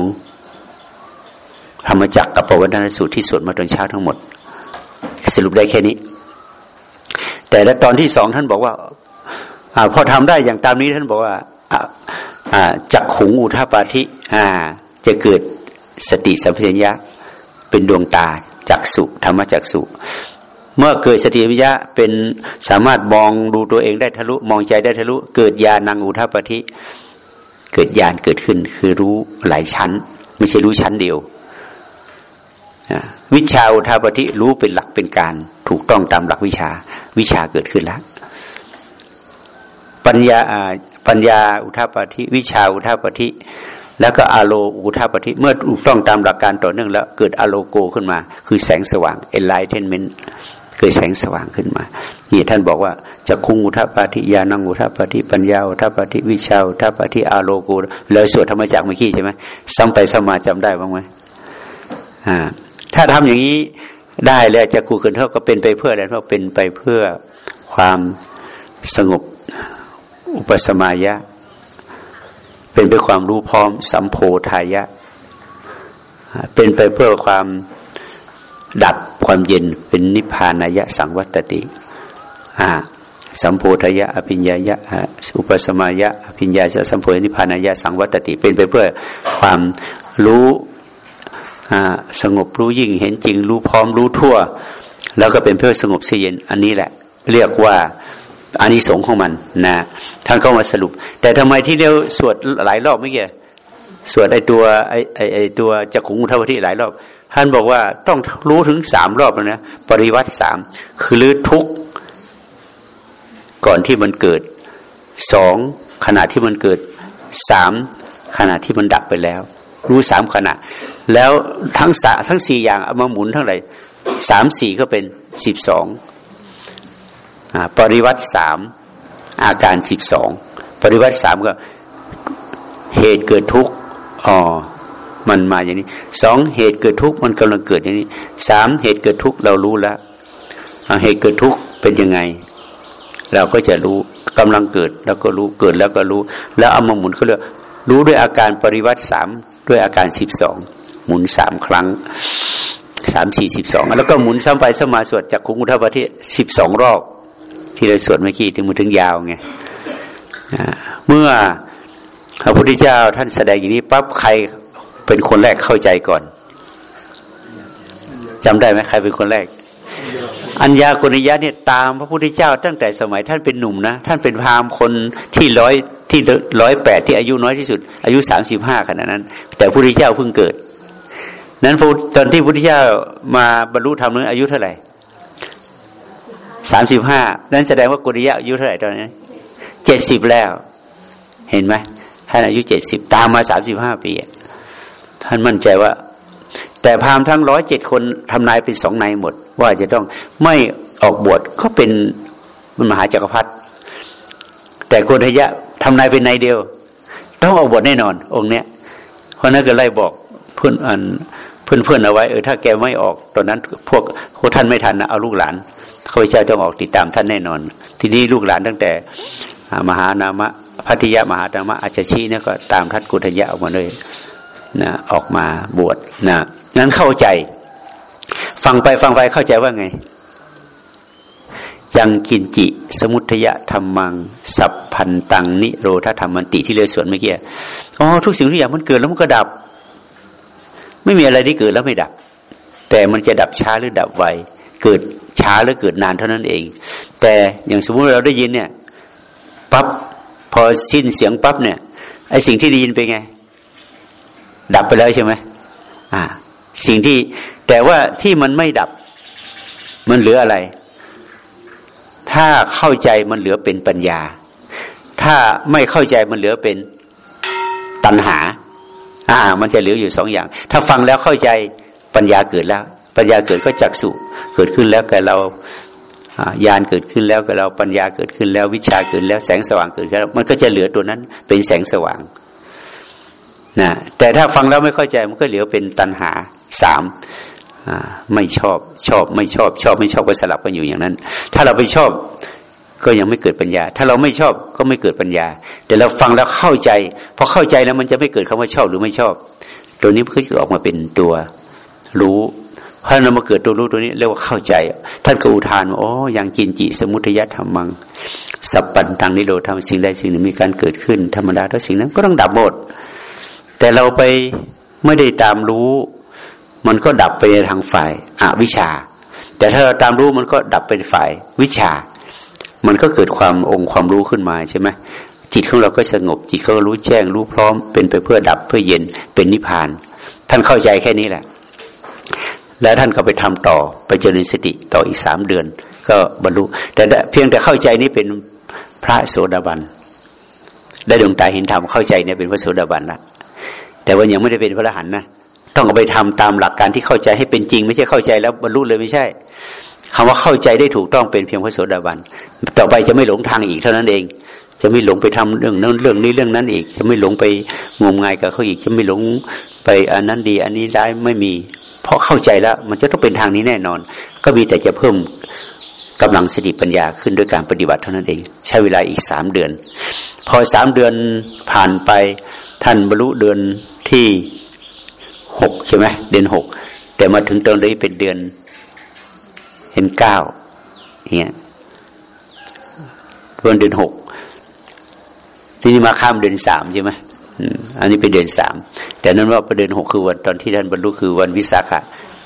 ธรรมจักรกับปวัตนสูตรที่สวดมาตอนเช้าทั้งหมด สรุปได้แค่นี้ แต่ละตอนที่สองท่านบอกว่าอพอทำได้อย่างตามนี้ท่านบอกว่าจักขุงอุทาปาธิจะเกิดสติสัมปชัญญะเป็นดวงตาจักสุธรรมจักสุเมื่อเกิดสติปัญญาเป็นสามารถมองดูตัวเองได้ทะลุ มองใจได้ทะลุ เกิดญาณังอุทัปฏิเกิดญาณเกิดขึ้น คือรู้หลายชั้น ไม่ใช่รู้ชั้นเดียว วิชาอุทาปฏิรู้เป็นหลักเป็นการถูกต้องตามหลักวิชา วิชาเกิดขึ้นแล้วปัญญาปัญญาอุทาปฏิวิชาอุทาปฏิแล้วก็อาโลอุทาปฏิเมื่อถูกต้องตามหลักการต่อเนื่องแล้ว เกิดอาโลโกขึ้นมา คือแสงสว่าง enlightenment เกิดแสงสว่างขึ้นมานี่ท่านบอกว่าจะคุงอุทาปฏิญาณังอุทาปฏิปัญญาอุทาปฏิวิชาอุทาปฏิอาโลโกแล้วสวดธรรมจักรเมื่อกี้ใช่ไหมซ้ำไปซ้ำมาจำได้บ้างไหมอ่า ถ้าทำอย่างนี้ได้แล้วจะกูเกินเท่าก็เป็นไปเพื่ออะไรเพราะเป็นไปเพื่อความสงบอุปสมายะ เป็นไปความรู้พร้อมสัมโพธายะ เป็นไปเพื่อความดับความเย็นเป็นนิพพานายะสังวัตติสัมโพธายะอภิญญายะอุปสมายะอภิญญาจะสัมโพธนิพพานายะสังวัตติ เป็นไปเพื่อความรู้ สงบรู้ยิ่งเห็นจริง รู้พร้อมรู้ทั่ว แล้วก็เป็นเพื่อสงบเสย็นอันนี้แหละ เรียกว่าอานิสงส์ของมันนะท่านก็มาสรุป แต่ทำไมที่เรียกสวดหลายรอบไม่เกี่ยสวดไอตัวไอไอไอตัวจักขุงุทวทิหลายรอบท่านบอกว่าต้องรู้ถึงสามรอบแล้วนะปริวัติสามคือรู้ทุกก่อนที่มันเกิดสองขณะที่มันเกิดสามขณะที่มันดับไปแล้ว รู้สามขณะ แล้วทั้งสาทั้งสี่อย่างเอามาหมุนเท่าไหร่สามสี่ก็เป็นสิบสองปริวัติสามอาการสิบสองปริวัติสามก็เหตุเกิดทุกข์อ๋อมันมาอย่างนี้สองเหตุเกิดทุกข์มันกำลังเกิดอย่างนี้สามเหตุเกิดทุกข์เรารู้แล้วเหตุเกิดทุกข์เป็นยังไง เราก็จะรู้กำลังเกิดแล้วก็รู้เกิดแล้วก็รู้ แล้วเอามาหมุนเขาเรียกรู้ด้วยอาการปริวัติสามด้วยอาการสิบสอง หมุนสามครั้งสามสี่สิบสองแล้วก็หมุนซ้ำไปซ้ำมาสวดจากคุงุทปฏิสิบสองรอบ ที่เราสวดเมื่อกี้ถึงมือถึงยาวไงเมื่อพระพุทธเจ้าท่านแสดงอย่างนี้ปั๊บใครเป็นคนแรกเข้าใจก่อนจำได้ไหมใครเป็นคนแรก อัญญากุณิยะเนี่ยตามพระพุทธเจ้า ตั้งแต่สมัยท่านเป็นหนุ่มนะท่านเป็นพราหมณ์คนที่ร้อยที่ร้อยแปดที่อายุน้อยที่สุด อายุสามสิบห้าขนาดนั้น แต่พระพุทธเจ้าเพิ่งเกิด นั้นตอนที่พุทธเจ้ามาบรรลุธรรมนั้นอายุเท่าไหร่สามสิบห้านั้นแสดงว่ากุณิยะอายุเท่าไหร่ตอนนี้เจ็ดสิบแล้ว เห็นไหมท่านอายุเจ็ดสิบตามมาสามสิบห้าปีท่านมั่นใจว่า แต่พามทั้งร้อยเจ็ดคนทำนายเป็นสองนายหมด ว่าจะต้องไม่ออกบวชก็เป็นมหาจักรพรรดิแต่โกนทยะทำนายเป็นนายเดียว ต้องออกบวชแน่นอน องค์เนี้ยเพราะนั้นก็ไล่บอกเพื่อนอัน เพื่อนเพื่อนเอาไว้เออถ้าแกไม่ออก ตอนนั้นพวกพวกท่านไม่ทันนะเอาลูกหลานข้าพเจ้าต้องออกติดตามท่านแน่นอน ทีนี้ลูกหลานตั้งแต่มหานามะพัทยามหานามะอาชชีเนี่ยก็ตามท่านกุทยะออกมาเลยนะออกมาบวชนะนั้นเข้าใจ ฟังไปฟังไปเข้าใจว่าไง ยังกินจิ สมุทยะธรรมัง สัพพันตังนิโรธธรรมันติที่เลยสวนเมื่อกี้อ๋อทุกสิ่งทุกอย่างมันเกิดแล้วมันก็ดับ ไม่มีอะไรที่เกิดแล้วไม่ดับ แต่มันจะดับช้าหรือดับไวเกิดช้าหรือเกิดนานเท่านั้นเอง แต่อย่างสมมติเราได้ยินเนี่ยปั๊บพอสิ้นเสียงปั๊บเนี่ยไอสิ่งที่ได้ยินไปไง ดับไปแล้วใช่ไหมอ่า สิ่งที่แต่ว่าที่มันไม่ดับ มันเหลืออะไร ถ้าเข้าใจมันเหลือเป็นปัญญา ถ้าไม่เข้าใจมันเหลือเป็นตัณหา อ่า มันจะเหลืออยู่สองอย่าง ถ้าฟังแล้วเข้าใจปัญญาเกิดแล้ว ปัญญาเกิดก็จักสุเกิดขึ้นแล้วแกเราญาณเกิดขึ้นแล้วกับเราปัญญาเกิดขึ้นแล้ววิชาเกิดแล้วแสงสว่างเกิดขึ้นแล้วมันก็จะเหลือตัวนั้นเป็นแสงสว่างนะแต่ถ้าฟังแล้วไม่เข้าใจมันก็เหลือเป็นตัณหาสามไม่ชอบชอบไม่ชอบ ชอบไม่ชอบก็สลับกันอยู่อย่างนั้น ถ้าเราไปชอบ ก็ยังไม่เกิดปัญญา ถ้าเราไม่ชอบก็ไม่เกิดปัญญา แต่เราฟังแล้วเข้าใจพอเข้าใจแล้วมันจะไม่เกิดคำว่าชอบหรือไม่ชอบ ตัวนี้เพื่อออกมาเป็นตัวรู้พราะเรามาเกิดตัวรู้ตัวนี้เรียกว่าเข้าใจ ท่านก็อุทานว่าโอ้ยังกินจิสมุทยธรรมัง สัพปันตังนิโรธทำสิ่งใดสิ่งหนึ่งมีการเกิดขึ้น ธรรมดาทุกสิ่งนั้นก็ต้องดับหมด แต่เราไปไม่ได้ตามรู้ มันก็ดับไปทางฝ่ายอวิชา แต่ถ้าเราตามรู้มันก็ดับเป็นฝ่ายวิชา มันก็เกิดความองค์ความรู้ขึ้นมาใช่ไหมจิตของเราก็สงบ จิตเขารู้แจ้ง รู้พร้อม เป็นไปเพื่อดับเพื่อเย็นเป็นนิพพาน ท่านเข้าใจแค่นี้แหละ แล้วท่านก็ไปทำต่อไปเจริญสติต่ออีกสามเดือน ก็บรรลุแต่เพียงแต่เข้าใจนี้เป็นพระโสดาบันได้ดวงตาเห็นธรรมเข้าใจเนี่ยเป็นพระโสดาบันละแต่ว่ายังไม่ได้เป็นพระอรหันต์นะต้องเอาไปทำตามหลักการที่เข้าใจให้เป็นจริง ไม่ใช่เข้าใจแล้วบรรลุเลยไม่ใช่ คำว่าเข้าใจได้ถูกต้องเป็นเพียงพระโสดาบัน ต่อไปจะไม่หลงทางอีกเท่านั้นเอง จะไม่หลงไปทำเรื่องนั้นเรื่องนี้เรื่องนั้นอีก จะไม่หลงไปงมงายกับเขาอีก จะไม่หลงไปอันนั้นดี อันนี้ได้ไม่มี เพราะเข้าใจแล้ว มันจะต้องเป็นทางนี้แน่นอน ก็มีแต่จะเพิ่มกำลังสติปัญญาขึ้นด้วยการปฏิบัติเท่านั้นเอง ใช้เวลาอีกสามเดือน พอสามเดือนผ่านไปท่านบรรลุเดือนที่หกใช่ไหมเดือนหกแต่มาถึงตอนนี้เป็นเดือน เห็นเก้าเงี้ยวันเดือนหกที่นี่มาข้ามเดือนสามใช่ไหมอันนี้เป็นเดือนสามแต่นั้นว่าประเดือนหกคือวันตอนที่ท่านบรรลุคือวันวิสาขะ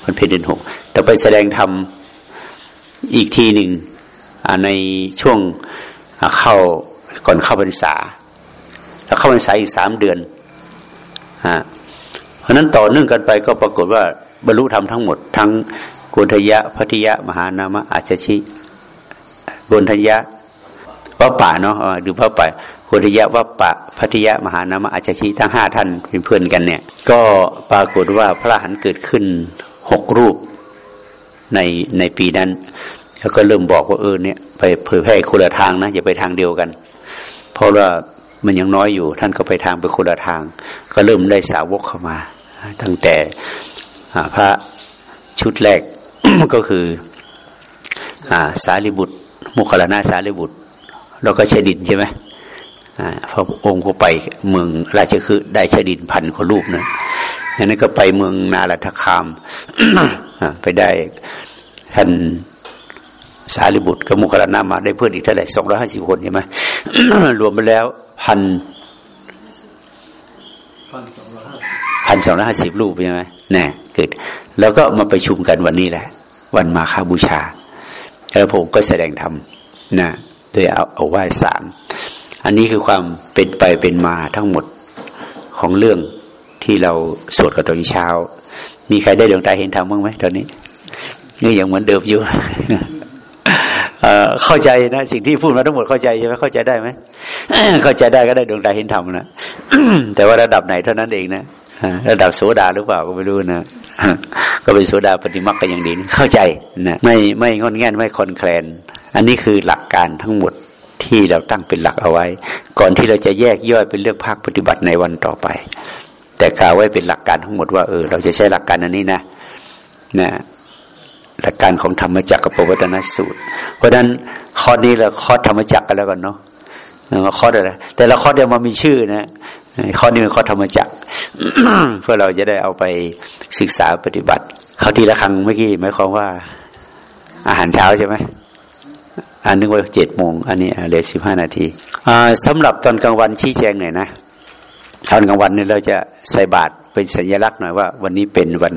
วันเพ็ญเดือนหกแต่ไปแสดงธรรมอีกทีหนึ่งในช่วงเข้าก่อนเข้าพรรษา แล้วเข้าพรรษาอีกสามเดือนเพราะนั้นต่อเนื่องกันไปก็ปรากฏว่าบรรลุธรรมทั้งหมดทั้ง โกนทยะพัทยะ มหานามะอาชชิโกนทยะวัปปะเนาะหรือวัปปะโกนทยะวัปปะพัทยะ มหานามะอาชชิทั้งห้าท่านเป็นเพื่อนกันเนี่ย ก็ปรากฏว่าพระหันเกิดขึ้นหกรูปในในปีนั้นแล้วก็เริ่มบอกว่าเออเนี่ยไปเผยแพร่คนละทางนะอย่าไปทางเดียวกัน เพราะว่ามันยังน้อยอยู่ ท่านก็ไปทางไปคนละทาง ก็เริ่มได้สาวกเข้ามา ตั้งแต่พระชุดแรก ก็คือสารีบุตร มุขลนาสารีบุตร แล้วก็เชดินใช่ไหมพระองค์ก็ไปเมืองราชคือได้เชดินพันคนรูปนะอย่างนั้นก็ไปเมืองนารัตคามไปได้ท่านสารีบุตรกับมุขลนามาได้เพื่อนอีกเท่าไหร่สองร้อยห้าสิบคนใช่ไหมรวมไปแล้วพันพันสองร้อยห้าสิบรูปใช่ไหมแน่เกิด แล้วก็มาประชุมกันวันนี้แหละ วันมาฆบูชา แล้วผมก็แสดงธรรมนะโดยเอาเอาไหว้สามอันนี้คือความเป็นไปเป็นมาทั้งหมดของเรื่องที่เราสวดกันตอนเช้า มีใครได้ดวงตาเห็นธรรมบ้างไหมตอนนี้นี่ยังเหมือนเดิมอยู่เข้าใจนะสิ่งที่พูดมาทั้งหมดเข้าใจใช่ไหมเข้าใจได้ไหมเข้าใจได้ก็ได้ดวงตาเห็นธรรมนะแต่ว่าระดับไหนเท่านั้นเองนะ ระดับโสดาหรือเปล่าก็ไม่รู้นะก็เป็นโสดาปฏิมักกันอย่างดีเข้าใจนะไม่ไม่งอนแง่นไม่คอนแคลน อันนี้คือหลักการทั้งหมดที่เราตั้งเป็นหลักเอาไว้ ก่อนที่เราจะแยกย่อยเป็นเรื่องภาคปฏิบัติในวันต่อไป แต่กล่าวไว้เป็นหลักการทั้งหมดว่าเออเราจะใช้หลักการอันนี้นะนะหลักการของธรรมจักรกับปวัตนสูตร เพราะฉะนั้นข้อนี้เราข้อธรรมจักรกันแล้วกันเนาะข้ออะไรแต่ละข้อเดียวมามีชื่อนะ ข้อนี้เป็นข้อธรรมจักรเพื่อเราจะได้เอาไปศึกษาปฏิบัติเขาทีละครั้งเมื่อกี้หมายความว่า อาหารเช้าใช่ไหมอันนึงว่าเจ็ดโมงอันนี้เหลือสิบห้านาทีสำหรับตอนกลางวันชี้แจงหน่อยนะตอนกลางวันนี่เราจะใส่บาตรเป็นสัญลักษณ์หน่อยว่า วันนี้เป็นวัน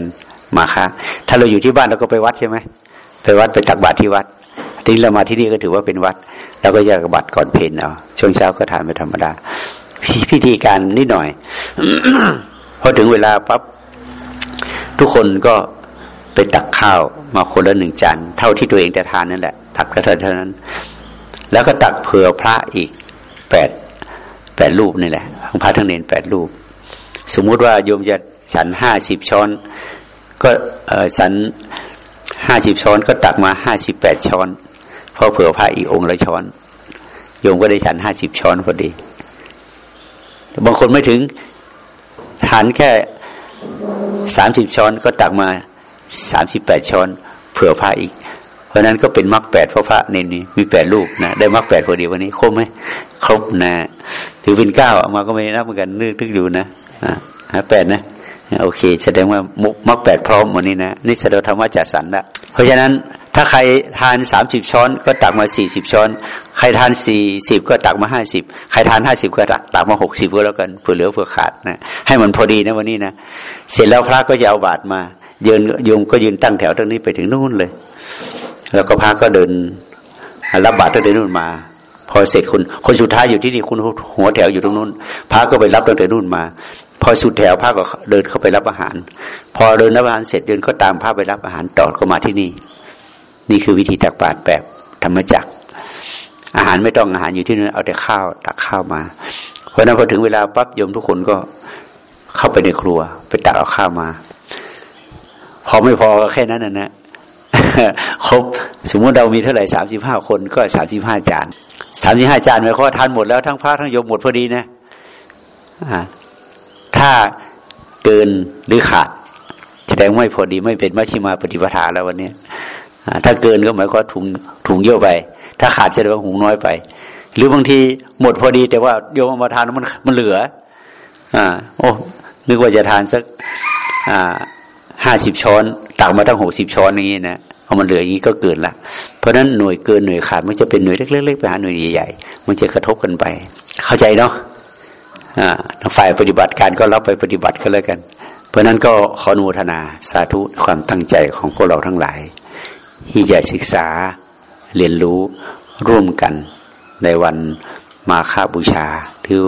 มาคะถ้าเราอยู่ที่บ้านเราก็ไปวัดใช่ไหมไปวัดไปตักบาตรที่วัดทีนี้เรามาที่นี่ก็ถือว่าเป็นวัดเราก็จะกบัตรก่อนเพลนเอาช่วงเช้าก็ทานไปธรรมดา พิธีการนิดหน่อยพอถึงเวลาปั๊บทุกคนก็ไปตักข้าวมาคนละหนึ่งจานเท่าที่ตัวเองจะทานนั่นแหละ ตักก็เท่านั้น แล้วก็ตักเผื่อพระอีกแปดแปดรูปนี่แหละทั้งพระทั้งเนนแปดรูป สมมุติว่าโยมจะฉันห้าสิบช้อน ก็ฉันห้าสิบช้อนก็ตักมาห้าสิบแปดช้อนพอเผื่อพระอีกองค์ละช้อน โยมก็ได้ฉันห้าสิบช้อนพอดี บางคนไม่ถึงทานแค่สามสิบช้อนก็ตักมาสามสิบแปดช้อนเผื่อพระอีก เพราะนั้นก็เป็นมรรคแปดพระพระเนนี่มีแปดลูกนะได้มรรคแปดพอดีวันนี้ครบไหมครบนะ ถือเป็นเก้าออกมาก็ไม่นับเหมือนกันนึกนึกอยู่นะอ่าแปดนะโอเค แสดงว่ามุกมรรคแปดพร้อมวันนี้นะนี่แสดงธรรมะจัดสรรละเพราะฉะนั้น ถ้าใครทานสามสิบช้อนก็ตักมาสี่สิบช้อน ใครทานสี่สิบก็ตักมาห้าสิบใครทานห้าสิบก็ตักตักมาหกสิบก็แล้วกันเผื่อเหลือเผื่อขาดนะให้มันพอดีนะวันนี้นะเสร็จแล้วพระก็จะเอาบาตรมายืนโยมก็ยืนตั้งแถวตรงนี้ไปถึงนู่นเลย แล้วก็พระก็เดินรับบาตรตั้งแต่นู่นมา พอเสร็จคุณคนสุดท้ายอยู่ที่นี่คุณหัวแถวอยู่ตรงนู้นพระก็ไปรับตั้งแต่นู่นมา พอสุดแถวพระก็เดินเข้าไปรับอาหาร พอเดินรับอาหารเสร็จเดินก็ตามพระไปรับอาหารต่อก็มาที่นี่ นี่คือวิธีตักบาตรแบบธรรมจักร อาหารไม่ต้องอาหารอยู่ที่นั่นเอาแต่ข้าวตักข้าวมา เพราะนั้นพอถึงเวลาปั๊บโยมทุกคนก็เข้าไปในครัว ไปตักเอาข้าวมา พอไม่พอก็แค่นั้นนะนะครบสมมติเรามีเท่าไหร่สามสิบห้าคนก็สามสิบห้าจานสามสิบห้าจานหมายความว่าทานหมดแล้วทั้งพระทั้งโยมหมดพอดีนะถ้าเกินหรือขาดแสดงไม่พอดีไม่เป็นมัชฌิมาปฏิปทาแล้ววันนี้ ถ้าเกินก็หมายความถุงถุงเยอะไป ถ้าขาดแสดงว่าหุงน้อยไป หรือบางทีหมดพอดี แต่ว่าโยมมาทานมันมันเหลือ อ่า โอ้นึกว่าจะทานสัก อ่าห้าสิบช้อนตักมาตั้งหกสิบช้อนอย่างนี้นะพอามันเหลืออย่างนี้ก็เกินละ เพราะฉะนั้นหน่วยเกินหน่วยขาดมันจะเป็นหน่วยเล็กๆไปหาหน่วยใหญ่ๆมันจะกระทบกันไป เข้าใจเนาะอ่าฝ่ายปฏิบัติการก็รับไปปฏิบัติก็แล้วกัน เพราะนั้นก็ขออนุทนาสาธุความตั้งใจของพวกเราทั้งหลาย ที่จะศึกษาเรียนรู้ร่วมกันในวันมาฆบูชาหรือ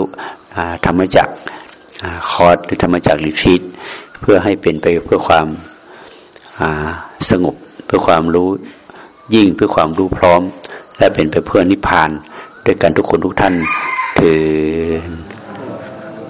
ธรรมจักรคอร์สหรือธรรมจักรลิฟิตเพื่อให้เป็นไปเพื่อความสงบเพื่อความรู้ยิ่งเพื่อความรู้พร้อม และเป็นไปเพื่อนิพพาน ด้วยกันทุกคนทุกท่านถือ